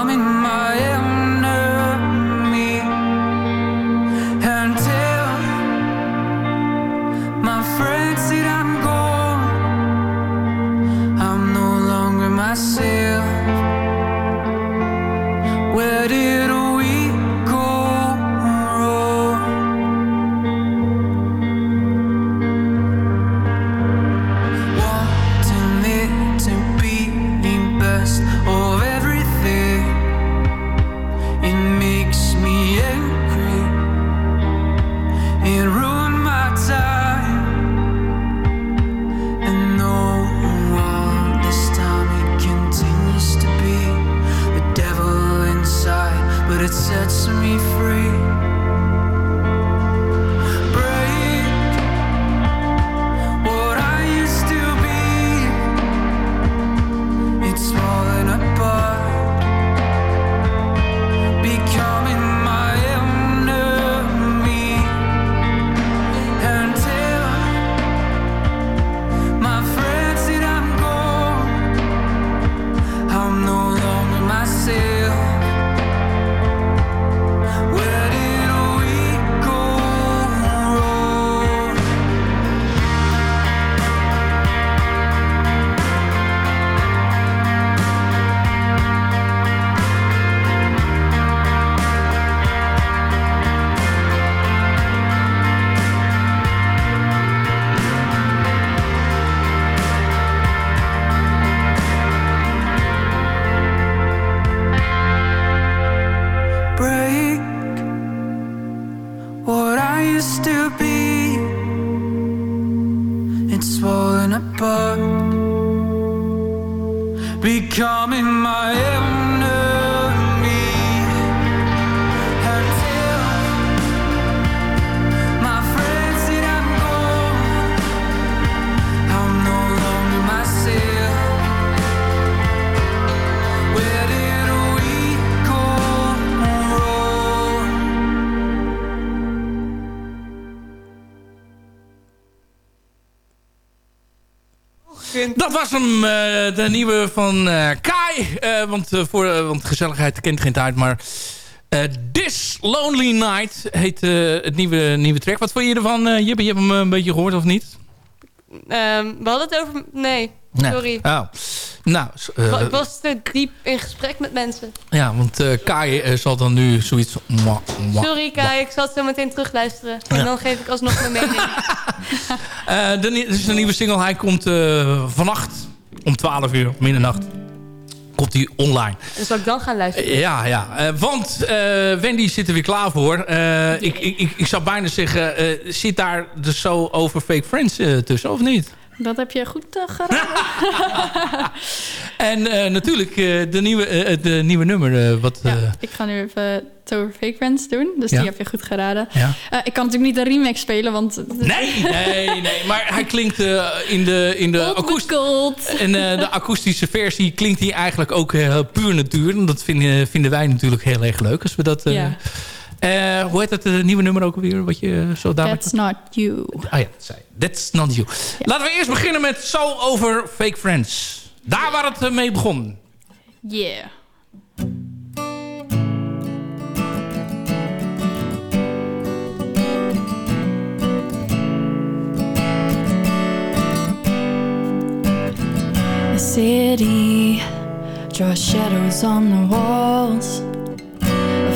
[SPEAKER 8] Dat was hem, eh, de nieuwe van eh, Kai. Eh, want, voor, want gezelligheid kent geen tijd, maar... This Lonely Night heet het nieuwe, nieuwe track. Wat vond je ervan, Jibbe? Je hebt hem een beetje gehoord, of niet?
[SPEAKER 10] Ehm, we hadden het over... Nee,
[SPEAKER 8] Nee.
[SPEAKER 10] sorry.
[SPEAKER 8] Oh. Nou, s- eh,
[SPEAKER 10] ik was te diep in gesprek met mensen.
[SPEAKER 8] ja, want eh, Kai eh, zal dan nu zoiets... mwah, mwah.
[SPEAKER 10] Sorry Kai, ik zal het zo meteen terugluisteren. En
[SPEAKER 8] Ja.
[SPEAKER 10] dan geef ik alsnog mijn mening.
[SPEAKER 8] De, dit is een nieuwe single. Hij komt vannacht om 12 uur, middernacht, komt hij online.
[SPEAKER 10] En zal ik dan gaan luisteren?
[SPEAKER 8] Ja, ja. Want Wendy zit er weer klaar voor. Ik, ik, ik, ik zou bijna zeggen, zit daar dus zo over fake friends tussen, of niet?
[SPEAKER 11] Dat heb je goed eh, geraden.
[SPEAKER 8] En eh, natuurlijk eh, de, nieuwe, de nieuwe nummer. wat,
[SPEAKER 11] Ik ga nu even over Fake Friends doen. Dus
[SPEAKER 8] Ja.
[SPEAKER 11] die heb je goed geraden.
[SPEAKER 8] Ja.
[SPEAKER 11] Ik kan natuurlijk niet de remix spelen, want...
[SPEAKER 8] Nee, nee, nee. Maar hij klinkt in de, in de, akoest- en, de akoestische versie klinkt hij eigenlijk ook puur natuur. En dat vinden, vinden wij natuurlijk heel erg leuk. Als we dat, eh, hoe heet het eh, nieuwe nummer ook alweer? Wat je eh, zo dadelijk...
[SPEAKER 11] That's not you.
[SPEAKER 8] Ah ja, dat zei. That's not you. Laten we eerst beginnen met zo over Fake Friends. Daar waar het mee begon.
[SPEAKER 11] Yeah. The city draws shadows on the walls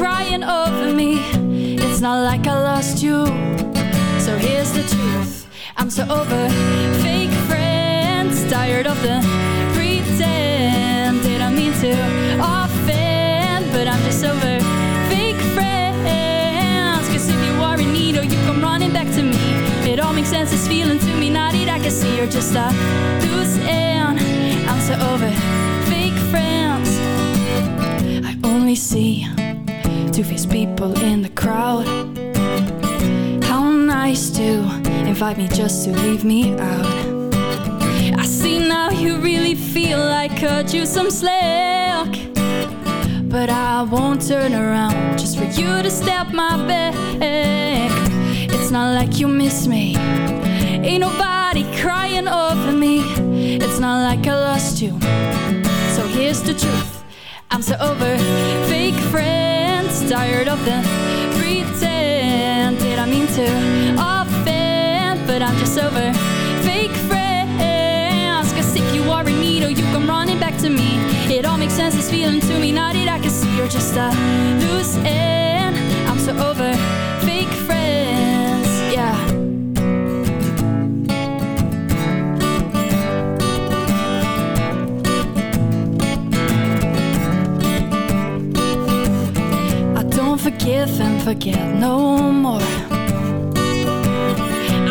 [SPEAKER 13] crying over me. It's not like I lost you. So here's the truth. I'm so over fake friends, tired of the pretend. Did I mean to offend, but I'm just over fake friends. Cause if you are in need or you come running back to me, it all makes sense. It's feeling to me now that I can see you're just a loose end. I'm so over fake friends. I only see two-faced people in the crowd. How nice to invite me just to leave me out. I see now you really feel like cut you some slack. But I won't turn around just for you to step my back. It's not like you miss me. Ain't nobody crying over me. It's not like I lost you. So here's the truth. I'm so over fake friends, tired of the pretend. Did I mean to offend? But I'm just over fake friends. Cause if you are in need or you come running back to me, it all makes sense. It's feeling to me now that I can see you're just a loose end. I'm so over fake don't forgive and forget no more.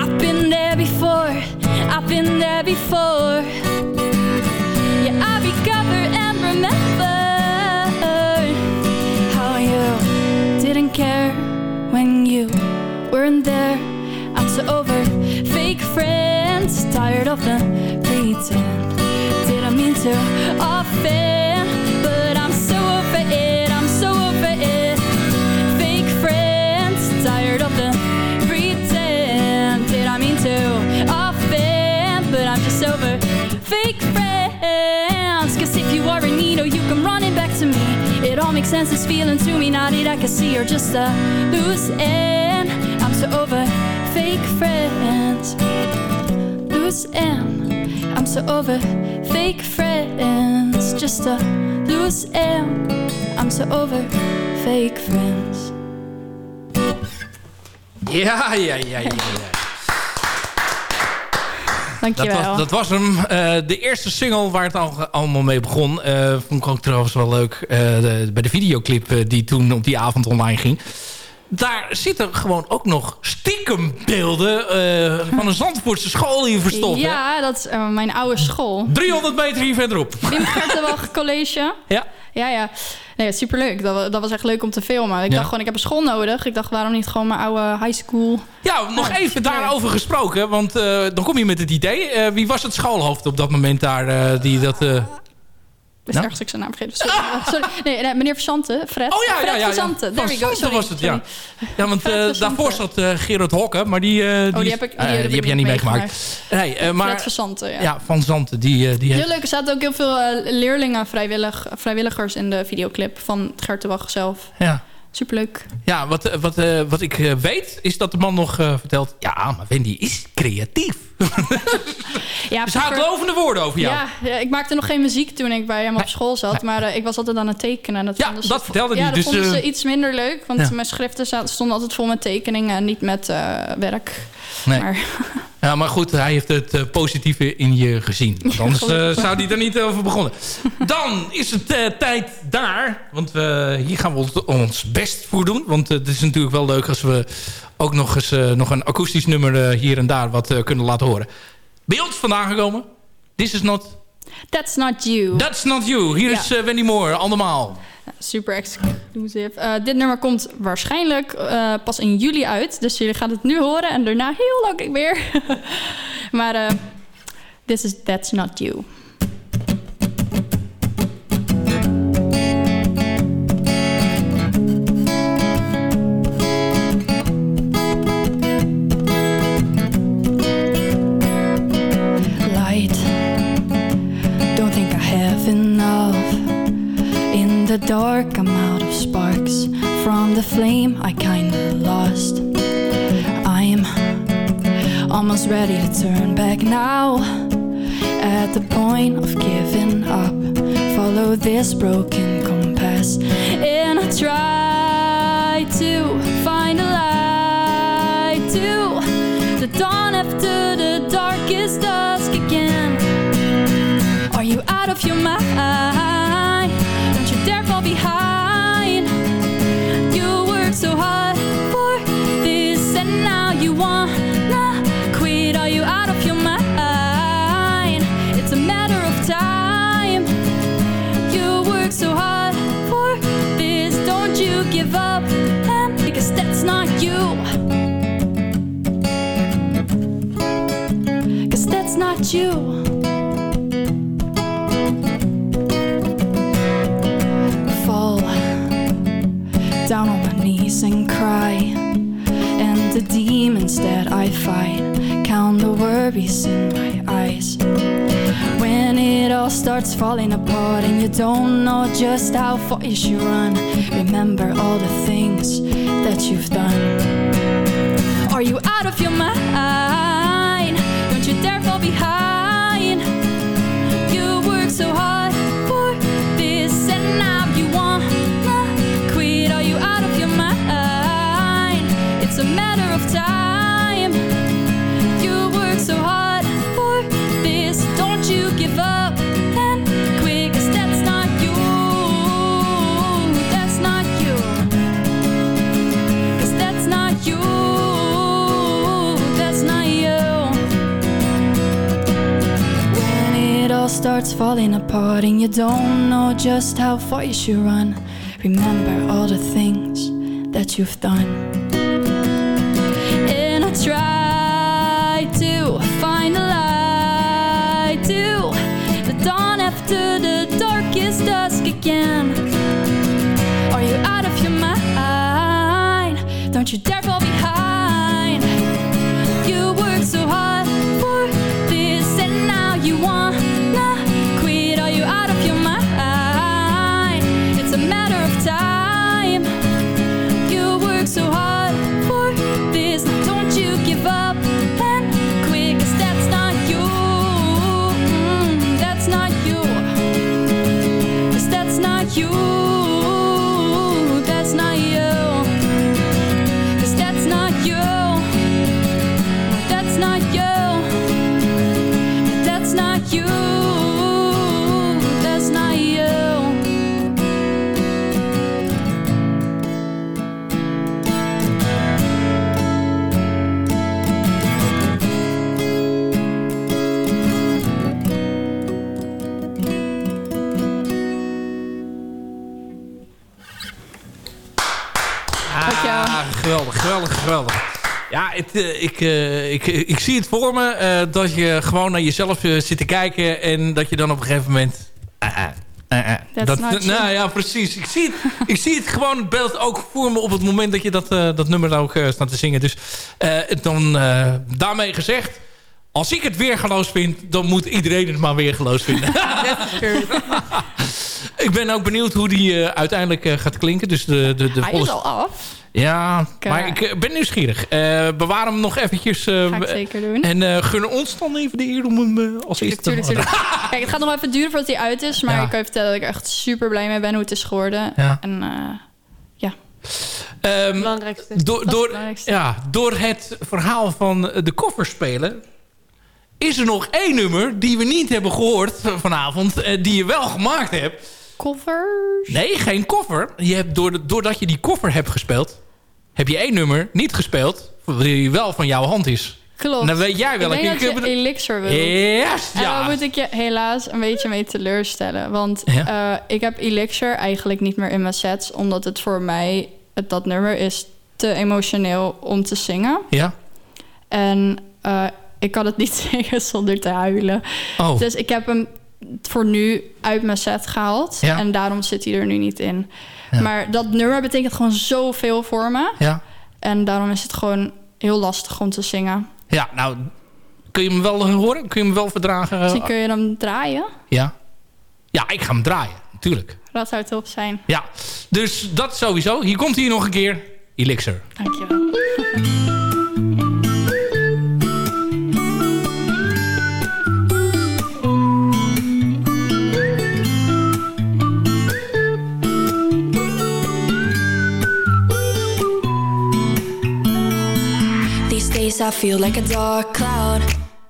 [SPEAKER 13] I've been there before, I've been there before. Yeah, I recover and remember how you didn't care when you weren't there. I'm so over fake friends, tired of the pretend. Didn't mean to offend, if you need or you come running back to me, it all makes sense. It's feeling to me now that I can see you're just a loose end. I'm so over fake friends. Loose end. I'm so over fake friends. Just a loose end. I'm so over fake friends.
[SPEAKER 8] Ja, ja, ja, ja. ja. Dat was, dat was hem. Eh, de eerste single waar het al, allemaal mee begon. eh, vond ik ook trouwens wel leuk. eh, de- bij de videoclip die toen op die avond online ging. Daar zitten gewoon ook nog stiekem beelden van een Zandvoortse school in verstopt. hè?
[SPEAKER 11] Ja, dat is mijn oude school.
[SPEAKER 8] 300 meter hier verderop.
[SPEAKER 11] Wim Gertenbach College.
[SPEAKER 8] Ja.
[SPEAKER 11] Ja, ja. Nee, superleuk. Dat, dat was echt leuk om te filmen. Ik
[SPEAKER 8] Ja.
[SPEAKER 11] dacht gewoon, ik heb een school nodig. Ik dacht, waarom niet gewoon mijn oude high school...
[SPEAKER 8] Ja, nog even daarover gesproken. Want eh, dan kom je met het idee. eh, wie was het schoolhoofd op dat moment daar? eh, die dat,
[SPEAKER 11] Ik ben ergens ik zijn naam vergeten. Sorry. Sorry. Nee, nee, meneer Verzanten. Fred.
[SPEAKER 8] Oh ja, ja,
[SPEAKER 11] Fred
[SPEAKER 8] ja. ja.
[SPEAKER 11] Verzanten. There
[SPEAKER 8] Van
[SPEAKER 11] we go. Sorry.
[SPEAKER 8] was het, ja. Ja, want
[SPEAKER 11] Verzanten.
[SPEAKER 8] daarvoor zat eh, Gerard Hokken, maar die, eh,
[SPEAKER 11] die
[SPEAKER 8] is-
[SPEAKER 11] heb ik- die
[SPEAKER 8] eh,
[SPEAKER 11] heb ik
[SPEAKER 8] jij niet meegemaakt. Nee, eh, maar,
[SPEAKER 11] Fred Verzanten, ja.
[SPEAKER 8] ja. Van Zanten, die, die
[SPEAKER 11] Heel
[SPEAKER 8] heeft...
[SPEAKER 11] leuk, er zaten ook heel veel leerlingen, vrijwillig, vrijwilligers in de videoclip van Gertenbach zelf.
[SPEAKER 8] Ja.
[SPEAKER 11] Superleuk.
[SPEAKER 8] Ja, wat, eh, wat, eh, wat ik eh, weet, is dat de man nog vertelt... Ja, maar Wendy is creatief.
[SPEAKER 11] Ja,
[SPEAKER 8] Dus
[SPEAKER 11] vroeger-
[SPEAKER 8] haatlovende woorden over jou.
[SPEAKER 11] Ja, ja, ik maakte nog geen muziek toen ik bij hem op school zat. Maar ik was altijd aan het tekenen. En dat vonden ze,
[SPEAKER 8] dat vertelde
[SPEAKER 11] ja,
[SPEAKER 8] hij.
[SPEAKER 11] dat
[SPEAKER 8] Dus,
[SPEAKER 11] vonden ze iets minder leuk. Want
[SPEAKER 8] ja.
[SPEAKER 11] mijn schriften stonden altijd vol met tekeningen en niet met werk.
[SPEAKER 8] Nee.
[SPEAKER 11] Maar
[SPEAKER 8] Ja, maar goed, hij heeft het eh, positieve in je gezien. Want anders eh, zou hij er niet over begonnen. Dan is het eh, tijd daar. Want we, hier gaan we ons, best voor doen. Want eh, het is natuurlijk wel leuk als we ook nog eens eh, nog een akoestisch nummer eh, hier en daar wat eh, kunnen laten horen. Bij ons vandaan gekomen. This is not...
[SPEAKER 11] That's Not You.
[SPEAKER 8] That's not you. Hier is eh, Wendy Moore, andermaal.
[SPEAKER 11] Super exclusive. Eh, dit nummer komt waarschijnlijk eh, pas in juli uit. Dus jullie gaan het nu horen en daarna heel lang niet meer. maar eh, this is That's Not You. The dark, I'm out of sparks from the
[SPEAKER 13] flame I kinda lost. I'm almost ready to turn back now. At the point of giving up, follow this broken compass, and I try to find a light to the dawn after the darkest dusk again. Are you out of your mind? Don't you dare fall behind. That I count the worries in my eyes. When it all starts falling apart and you don't know just how far you should run, remember all the things that you've done. Are you out of your mind? Starts falling apart and you don't know just how far you should run, remember all the things that you've done.
[SPEAKER 8] Het, eh, ik, eh, ik, ik zie het voor me eh, dat je gewoon naar jezelf eh, zit te kijken en dat je dan op een gegeven moment...
[SPEAKER 11] That's
[SPEAKER 8] dat, nou ja, precies. Ik zie, het, ik zie het gewoon het beeld ook voor me op het moment dat je dat, eh, dat nummer ook eh, staat te zingen. Dus eh, dan eh, daarmee gezegd, als ik het weergeloos vind, dan moet iedereen het maar weergeloos vinden. ik ben ook benieuwd hoe die eh, uiteindelijk eh, gaat klinken. Dus de, de, de
[SPEAKER 11] Hij is al af.
[SPEAKER 8] Ja, maar ik eh, ben nieuwsgeurig. Eh bewaar hem nog eventjes. eh,
[SPEAKER 11] Ga ik zeker doen.
[SPEAKER 8] En eh gun ons dan even de eer om hem eh, als eerste te
[SPEAKER 11] tuurlijk. Kijk, het gaat nog even duren voordat hij uit is. Maar
[SPEAKER 8] Ja.
[SPEAKER 11] ik kan je vertellen dat ik echt super blij mee ben hoe het is geworden.
[SPEAKER 8] Ja.
[SPEAKER 11] En eh, ja.
[SPEAKER 8] Ehm,
[SPEAKER 10] belangrijkste.
[SPEAKER 8] door,
[SPEAKER 11] belangrijkste.
[SPEAKER 8] ja, door het verhaal van de koffer spelen... is er nog één nummer die we niet hebben gehoord vanavond... die je wel gemaakt hebt.
[SPEAKER 11] Covers?
[SPEAKER 8] Nee, geen koffer. Je hebt door de, doordat je die koffer hebt gespeeld... heb je één nummer niet gespeeld... die wel van jouw hand is.
[SPEAKER 11] Klopt.
[SPEAKER 8] En dan weet jij welke
[SPEAKER 11] Ik denk
[SPEAKER 8] ik
[SPEAKER 11] dat je. Elixir wil.
[SPEAKER 8] Yes,
[SPEAKER 11] En
[SPEAKER 8] ja.
[SPEAKER 11] daar moet ik je helaas een beetje mee teleurstellen. Want
[SPEAKER 8] Ja.
[SPEAKER 11] eh, ik heb Elixir eigenlijk niet meer in mijn sets. Omdat het voor mij, het, dat nummer is te emotioneel om te zingen.
[SPEAKER 8] Ja?
[SPEAKER 11] En eh, ik kan het niet zingen zonder te huilen.
[SPEAKER 8] Oh.
[SPEAKER 11] Dus ik heb hem voor nu uit mijn set gehaald.
[SPEAKER 8] Ja.
[SPEAKER 11] En daarom zit hij er nu niet in.
[SPEAKER 8] Ja.
[SPEAKER 11] Maar dat nummer betekent gewoon zoveel voor me.
[SPEAKER 8] Ja.
[SPEAKER 11] En daarom is het gewoon heel lastig om te zingen.
[SPEAKER 8] Ja, nou, kun je hem wel horen? Kun je hem wel verdragen?
[SPEAKER 11] Misschien kun je hem draaien.
[SPEAKER 8] Ja. Ja, ik ga hem draaien. tuurlijk.
[SPEAKER 11] Dat zou top zijn.
[SPEAKER 8] Ja, dus dat sowieso. Hier komt hier nog een keer. Elixir.
[SPEAKER 11] Dankjewel.
[SPEAKER 13] I feel like a dark cloud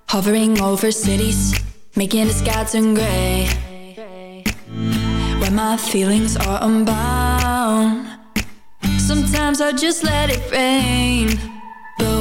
[SPEAKER 13] hovering over cities, making the sky turn gray. When my feelings are unbound, sometimes I just let it rain.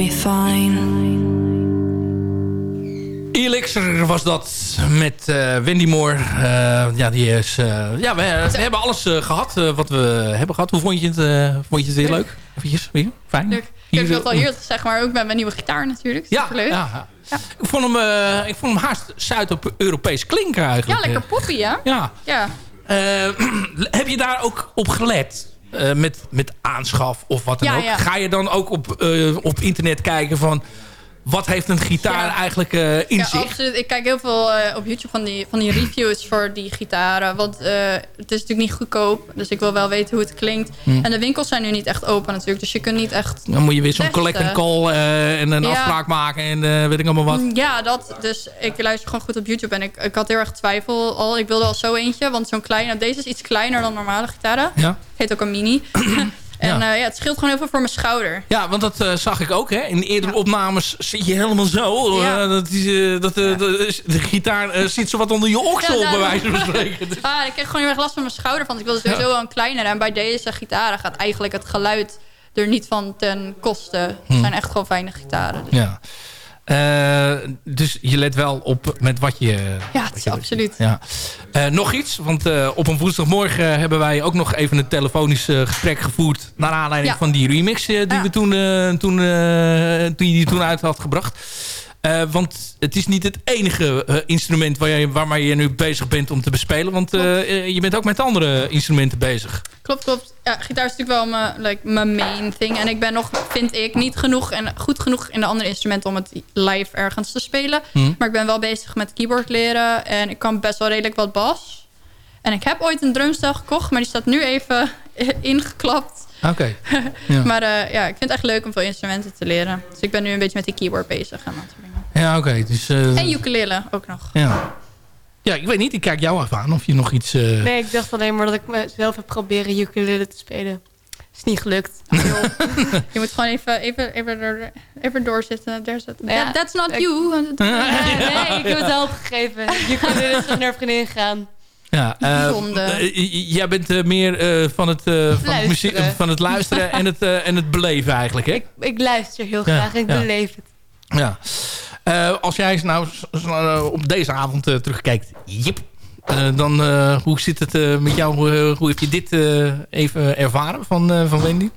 [SPEAKER 13] be fine.
[SPEAKER 8] Elixir was dat met eh, Wendy Moore. Eh, ja, die is, eh, ja we, we hebben alles eh, gehad eh, wat we hebben gehad. Hoe vond je het, eh, vond je het weer leuk? Eventjes, weer? Fijn?
[SPEAKER 11] Leuk. Ik heb het al hier zeg maar ook met mijn nieuwe gitaar natuurlijk.
[SPEAKER 8] Ja,
[SPEAKER 11] Superleuk.
[SPEAKER 8] ja, ja. Ik, vond hem, eh, ik vond hem haast Zuid-Europees klinken eigenlijk.
[SPEAKER 11] Ja, lekker poppy hè?
[SPEAKER 8] Ja.
[SPEAKER 11] Ja.
[SPEAKER 8] Eh, heb je daar ook op gelet? Eh, met, met aanschaf of wat dan
[SPEAKER 11] Ja,
[SPEAKER 8] ook.
[SPEAKER 11] ja.
[SPEAKER 8] Ga je dan ook op, eh, op internet kijken van... wat heeft een gitaar
[SPEAKER 11] Ja.
[SPEAKER 8] eigenlijk eh, in
[SPEAKER 11] Ja,
[SPEAKER 8] zich?
[SPEAKER 11] absoluut. Ik kijk heel veel eh, op YouTube van die, van die reviews voor die gitaren. Want eh, het is natuurlijk niet goedkoop. Dus ik wil wel weten hoe het klinkt.
[SPEAKER 8] Hmm.
[SPEAKER 11] En de winkels zijn nu niet echt open natuurlijk. Dus je kunt niet echt...
[SPEAKER 8] Dan moet je weer zo'n collect and call en een
[SPEAKER 11] Ja.
[SPEAKER 8] afspraak maken en weet ik allemaal wat.
[SPEAKER 11] Ja, dat. Dus ik luister gewoon goed op YouTube. En ik, ik had heel erg twijfel al. Ik wilde al zo eentje. Want zo'n kleine... Deze is iets kleiner dan normale gitaren.
[SPEAKER 8] Ja.
[SPEAKER 11] Heet ook een mini. en
[SPEAKER 8] Ja.
[SPEAKER 11] ja. het scheelt gewoon heel veel voor mijn schouder.
[SPEAKER 8] Ja, want dat eh, zag ik ook. Hè. In eerdere opnames zit je helemaal zo. eh, dat is, eh, dat, eh, de gitaar eh, zit zo wat onder je oksel,
[SPEAKER 11] Ja,
[SPEAKER 8] bij wijze van spreken.
[SPEAKER 11] Ah, ik kreeg gewoon heel erg last van mijn schouder. Want ik wilde sowieso wel een kleinere. En bij deze gitaren gaat eigenlijk het geluid er niet van ten koste. Het
[SPEAKER 8] Hmm.
[SPEAKER 11] zijn echt gewoon fijne gitaren. Dus.
[SPEAKER 8] Ja. Eh, dus je let wel op met wat je...
[SPEAKER 11] Ja, absoluut.
[SPEAKER 8] Ja. Eh, nog iets, want eh, op een woensdagmorgen hebben wij ook nog even een telefonisch gesprek gevoerd... naar aanleiding
[SPEAKER 11] Ja.
[SPEAKER 8] van die remix die, we toen, toen, je die toen uit had gebracht. Eh, want het is niet het enige eh, instrument waar je, waarmee je nu bezig bent om te bespelen. Want eh, je bent ook met andere instrumenten bezig.
[SPEAKER 11] Klopt, klopt. Ja, gitaar is natuurlijk wel mijn, like, main thing. En ik ben nog, vind ik, niet genoeg en goed genoeg in de andere instrumenten om het live ergens te spelen.
[SPEAKER 8] Mhm.
[SPEAKER 11] Maar ik ben wel bezig met keyboard leren en ik kan best wel redelijk wat bas. En ik heb ooit een drumstel gekocht, maar die staat nu even ingeklapt.
[SPEAKER 8] Oké. Ja.
[SPEAKER 11] Maar ja, ik vind het echt leuk om veel instrumenten te leren. Dus ik ben nu een beetje met die keyboard bezig. En, dat soort dingen.
[SPEAKER 8] Ja, oké. dus, eh,
[SPEAKER 11] en ukulele ook nog.
[SPEAKER 8] ja. ja, ik weet niet. Ik kijk jou even aan of je nog iets... eh,
[SPEAKER 10] Nee, ik dacht alleen maar dat ik mezelf heb proberen ukulele te spelen. Is niet gelukt.
[SPEAKER 11] Je moet gewoon even, even, even, door, even doorzitten. There's a,
[SPEAKER 10] Ja.
[SPEAKER 11] that- that's not
[SPEAKER 10] Ik-
[SPEAKER 11] you.
[SPEAKER 10] nee, ik heb het al opgegeven. Ukulele is er naar vriendin gegaan.
[SPEAKER 8] Ja, j- jij bent meer eh, van, het, eh, van, het
[SPEAKER 10] Luisteren.
[SPEAKER 8] muziek, van het luisteren en het, en het beleven eigenlijk, hè?
[SPEAKER 10] Ik luister heel
[SPEAKER 8] Ja,
[SPEAKER 10] graag en ik
[SPEAKER 8] ja.
[SPEAKER 10] beleef het.
[SPEAKER 8] Ja. Eh, als jij nou eh, op deze avond eh, terugkijkt, jip, eh, dan eh, hoe zit het eh, met jou? eh, hoe heb je dit eh, even ervaren van, eh, van Wendy?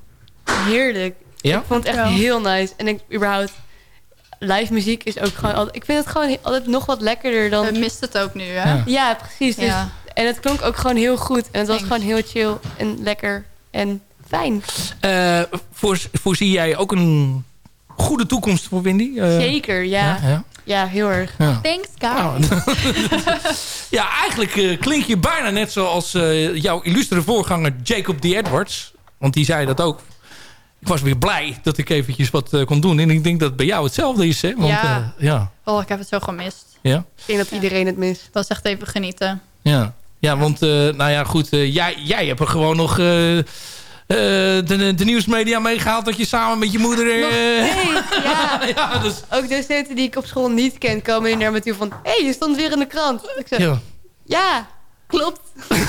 [SPEAKER 10] Heerlijk.
[SPEAKER 8] Ja?
[SPEAKER 10] Ik vond het echt heel nice. En ik überhaupt... Live muziek is ook gewoon... altijd- Ik vind het gewoon altijd nog wat lekkerder dan...
[SPEAKER 11] We mist het ook nu, hè?
[SPEAKER 8] Ja.
[SPEAKER 10] Ja, precies. Dus,
[SPEAKER 11] Ja.
[SPEAKER 10] En het klonk ook gewoon heel goed. En het was
[SPEAKER 11] Thanks.
[SPEAKER 10] gewoon heel chill en lekker en fijn.
[SPEAKER 8] Eh, voor, voorzie jij ook een goede toekomst voor Wendy? Eh,
[SPEAKER 10] Zeker, ja.
[SPEAKER 8] ja, ja.
[SPEAKER 10] Ja, heel erg.
[SPEAKER 8] Ja.
[SPEAKER 11] Thanks, guys.
[SPEAKER 8] Ja, eigenlijk eh, klink je bijna net zoals eh, jouw illustere voorganger Jacob D. Edwards. Want die zei dat ook. Ik was weer blij dat ik eventjes wat eh, kon doen. En ik denk dat het bij jou hetzelfde is. Hè? Want,
[SPEAKER 11] Ja.
[SPEAKER 8] eh, ja.
[SPEAKER 11] Oh, ik heb het zo gemist.
[SPEAKER 8] Ja.
[SPEAKER 10] Ik denk dat iedereen het mist.
[SPEAKER 11] Dat is echt even genieten.
[SPEAKER 8] Ja, ja want eh, nou ja, goed. eh, jij, jij hebt er gewoon nog de, de nieuwsmedia meegehaald... dat je samen met je moeder... eh,
[SPEAKER 10] Nee, ja.
[SPEAKER 8] ja, dus,
[SPEAKER 10] Ook docenten die ik op school niet ken... komen in naar me toe van... Hé, hey, je stond weer in de krant. Ik zeg,
[SPEAKER 8] ja.
[SPEAKER 10] ja, klopt.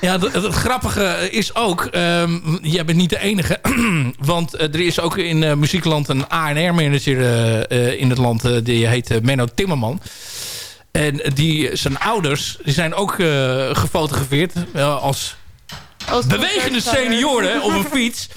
[SPEAKER 8] Ja, het, het grappige is ook, ehm, jij bent niet de enige. want eh, er is ook in eh, muziekland een ANR-manager eh, eh, in het land. eh, die heet eh, Menno Timmerman. En die, zijn ouders die zijn ook eh, gefotografeerd eh, Als bewegende senioren op een fiets.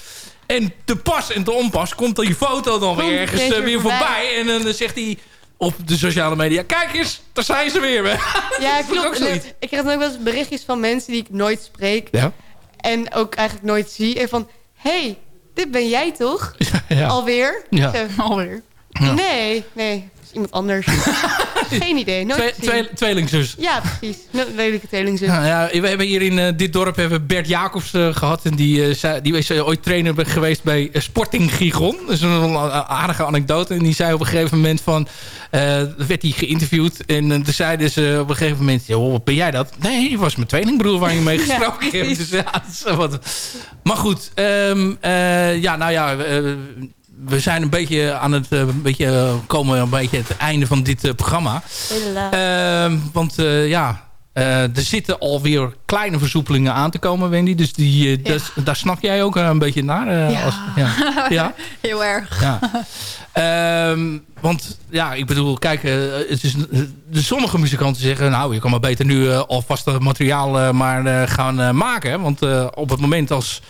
[SPEAKER 8] En te pas en te onpas komt die foto dan weer ergens eh,
[SPEAKER 10] weer
[SPEAKER 8] voorbij.
[SPEAKER 10] voorbij.
[SPEAKER 8] En dan zegt hij op de sociale media... Kijk eens, daar zijn ze weer.
[SPEAKER 10] Ja,
[SPEAKER 8] ook
[SPEAKER 10] klopt.
[SPEAKER 8] zoiets.
[SPEAKER 10] ik krijg dan ook wel eens berichtjes van mensen die ik nooit spreek.
[SPEAKER 8] Ja.
[SPEAKER 10] En ook eigenlijk nooit zie. En van, hé, hey, dit ben jij toch?
[SPEAKER 8] Ja.
[SPEAKER 10] Alweer?
[SPEAKER 8] Ja.
[SPEAKER 10] Zo,
[SPEAKER 11] Alweer.
[SPEAKER 10] Nee, nee. is iemand anders. Geen idee. Nooit
[SPEAKER 8] Twee, tweelingzus.
[SPEAKER 10] Ja, precies. Een lelijke tweelingzus.
[SPEAKER 8] Nou ja, we hebben hier in eh, dit dorp hebben Bert Jacobs eh, gehad. En die, eh, zei, die is ooit trainer geweest bij Sporting Gigon. Dat is een, aardige anekdote. En die zei op een gegeven moment van... werd hij geïnterviewd. En toen zeiden ze op een gegeven moment... Joh, ben jij dat? Nee, het was mijn tweelingbroer waar je mee
[SPEAKER 10] Ja,
[SPEAKER 8] gesproken hebt. Dus, ja, is wel wat. Maar goed. ehm, eh, ja, nou ja... we zijn een beetje aan het eh, een beetje, eh, komen een beetje het einde van dit eh, programma. Ehm, want ja, er zitten alweer kleine versoepelingen aan te komen, Wendy. Dus die, dat- daar snap jij ook een beetje naar.
[SPEAKER 11] Ja.
[SPEAKER 8] Als, ja. ja?
[SPEAKER 11] Heel erg.
[SPEAKER 8] Ja. Ehm, want ja, ik bedoel, kijk, het is, de sommige muzikanten zeggen... nou, je kan maar beter nu alvast het materiaal maar gaan maken. Want op het moment als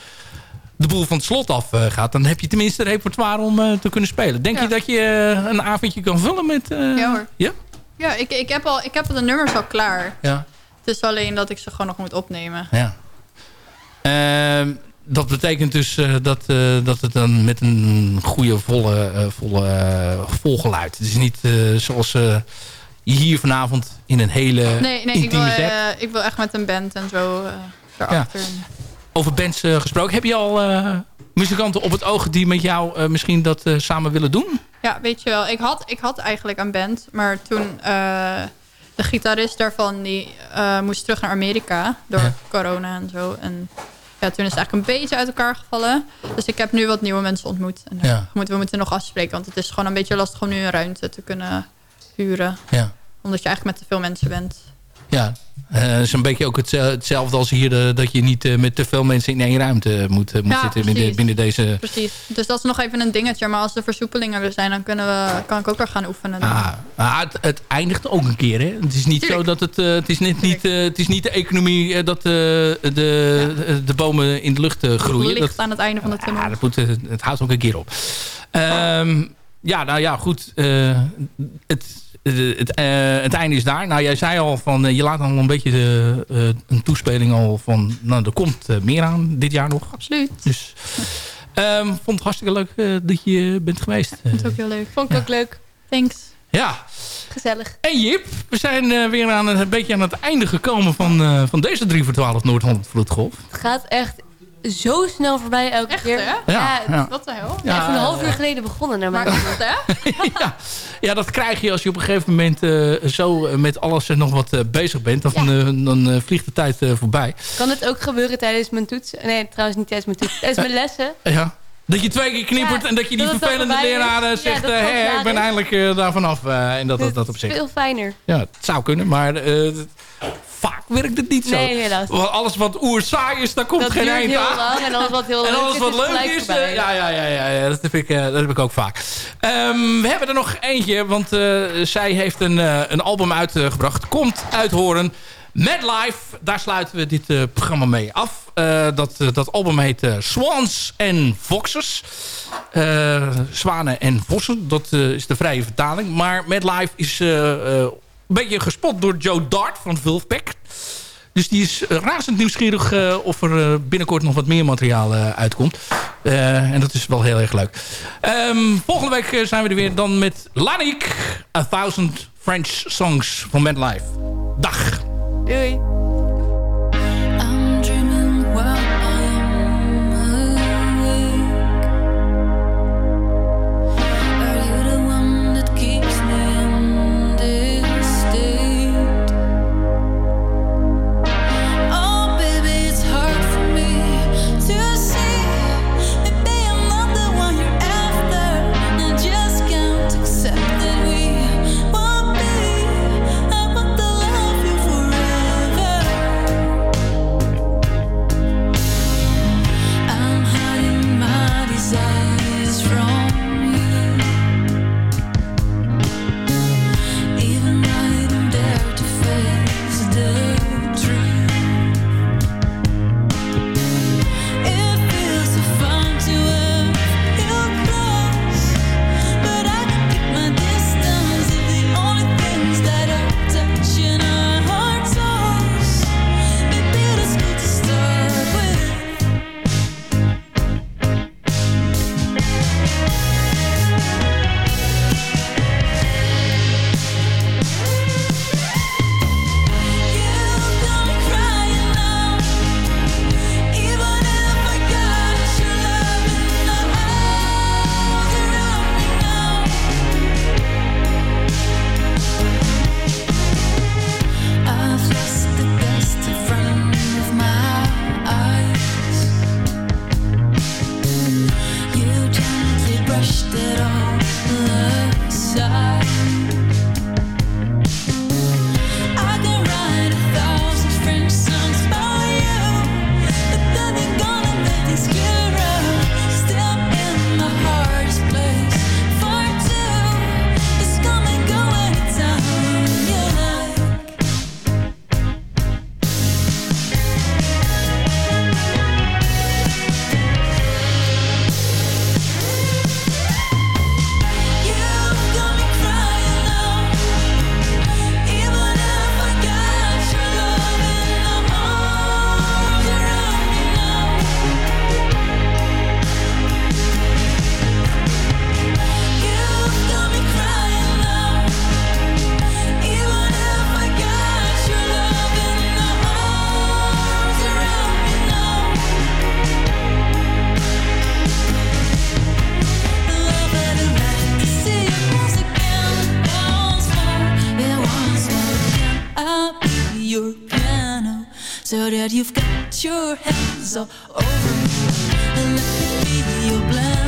[SPEAKER 8] de boel van het slot af eh, gaat... dan heb je tenminste een repertoire om eh, te kunnen spelen. Denk
[SPEAKER 11] Ja.
[SPEAKER 8] je dat je eh, een avondje kan vullen met...
[SPEAKER 11] Ja hoor.
[SPEAKER 8] Ja?
[SPEAKER 11] Ja, ik, ik, heb al, ik heb de nummers al klaar.
[SPEAKER 8] Ja.
[SPEAKER 11] Het is alleen dat ik ze gewoon nog moet opnemen.
[SPEAKER 8] Ja. Ehm, dat betekent dus dat, dat het dan met een goede volle, volle eh, vol geluid. Het is niet zoals hier vanavond in een hele
[SPEAKER 11] Nee, nee ik, wil,
[SPEAKER 8] intieme set.
[SPEAKER 11] ik wil echt met een band en zo erachter.
[SPEAKER 8] Over bands eh, gesproken. Heb je al eh, muzikanten op het oog die met jou eh, misschien dat samen willen doen?
[SPEAKER 11] Ja, weet je wel. Ik had, ik had eigenlijk een band. Maar toen de gitarist daarvan... die moest terug naar Amerika. Door
[SPEAKER 8] Ja.
[SPEAKER 11] corona en zo. En ja, toen is het eigenlijk een beetje uit elkaar gevallen. Dus ik heb nu wat nieuwe mensen ontmoet. En
[SPEAKER 8] Ja.
[SPEAKER 11] moeten, we moeten nog afspreken. Want het is gewoon een beetje lastig om nu een ruimte te kunnen huren.
[SPEAKER 8] Ja.
[SPEAKER 11] Omdat je eigenlijk met te veel mensen bent.
[SPEAKER 8] Ja, Eh, is een beetje ook hetze- hetzelfde als hier... eh, dat je niet eh, met te veel mensen in één ruimte moet, eh, moet
[SPEAKER 11] Ja,
[SPEAKER 8] zitten binnen,
[SPEAKER 11] precies.
[SPEAKER 8] binnen deze...
[SPEAKER 11] Precies. Dus dat is nog even een dingetje. Maar als de versoepelingen er zijn, dan kunnen we, kan ik ook weer gaan oefenen.
[SPEAKER 8] Ah, ah, het, het eindigt ook een keer. Hè? Het is niet zo dat het... eh, het, is net niet, eh, het is niet de economie eh, dat eh, de, de, de bomen in de lucht eh, groeien.
[SPEAKER 11] licht
[SPEAKER 8] Dat,
[SPEAKER 11] aan het einde van de tunnel.
[SPEAKER 8] ja, dat moet, eh, het houdt ook een keer op. Ehm, ja, nou ja, goed. eh, het, eh, het, eh, het einde is daar. Nou, jij zei al van... eh, je laat al een beetje de, eh, een toespeling al van... Nou, er komt meer aan dit jaar nog.
[SPEAKER 11] Absoluut.
[SPEAKER 8] Dus... ehm, vond het hartstikke leuk dat je bent geweest.
[SPEAKER 11] Dat is ook heel leuk.
[SPEAKER 14] Vond ik ook leuk.
[SPEAKER 11] Thanks.
[SPEAKER 8] Ja.
[SPEAKER 14] Gezellig.
[SPEAKER 8] En Jip, we zijn weer aan een, beetje aan het einde gekomen van, van deze 3 voor 12 Noord-Holland Vloedgolf.
[SPEAKER 14] Het gaat echt zo snel voorbij elke keer.
[SPEAKER 11] hè?
[SPEAKER 8] Ja, ja.
[SPEAKER 11] Wat de hel?
[SPEAKER 8] Ja,
[SPEAKER 14] een half
[SPEAKER 8] ja.
[SPEAKER 14] uur geleden begonnen naar
[SPEAKER 11] Maar
[SPEAKER 14] mij.
[SPEAKER 11] goed, hè?
[SPEAKER 8] Ja, dat krijg je als je op een gegeven moment eh, zo eh, met alles en nog wat eh, bezig bent. Dan, dan vliegt de tijd eh, voorbij.
[SPEAKER 14] Kan het ook gebeuren tijdens mijn toets? Nee, trouwens niet tijdens mijn toets. Tijdens mijn lessen.
[SPEAKER 8] Ja. Dat je twee keer knippert
[SPEAKER 14] Ja,
[SPEAKER 8] en dat je die
[SPEAKER 14] dat
[SPEAKER 8] vervelende
[SPEAKER 14] is.
[SPEAKER 8] leraar
[SPEAKER 14] Ja,
[SPEAKER 8] zegt...
[SPEAKER 14] dat het
[SPEAKER 8] hé, ik ben eindelijk daar vanaf. eh, en dat dat, dat op zich.
[SPEAKER 14] Veel fijner.
[SPEAKER 8] Ja, het zou kunnen, maar eh, vaak werkt het niet zo.
[SPEAKER 14] Nee, helaas.
[SPEAKER 8] Want alles wat oer saai is, daar komt
[SPEAKER 14] Dat
[SPEAKER 8] geen eind aan.
[SPEAKER 14] lang en alles wat heel
[SPEAKER 8] En
[SPEAKER 14] leuk
[SPEAKER 8] alles
[SPEAKER 14] is,
[SPEAKER 8] wat
[SPEAKER 14] is
[SPEAKER 8] leuk is, eh, ja, ja, ja, ja, ja, dat, heb ik, eh, dat heb ik ook vaak. Ehm, we hebben er nog eentje, want eh, zij heeft een, een album uitgebracht. Komt uit Horen. Madlife, daar sluiten we dit programma mee af. Dat, dat album heet Swans and Foxes. Eh, Zwanen en Vossen, dat is de vrije vertaling. Maar Madlife is eh, eh, een beetje gespot door Joe Dart van Vulfpack. Dus die is razend nieuwsgierig eh, of er eh, binnenkort nog wat meer materiaal eh, uitkomt. En dat is wel heel erg leuk. Ehm, volgende week zijn we er weer dan met Lanik. A Thousand French Songs van Madlife. Dag.
[SPEAKER 14] Doei.
[SPEAKER 15] That you've got your hands all over me, and let me be your blanket,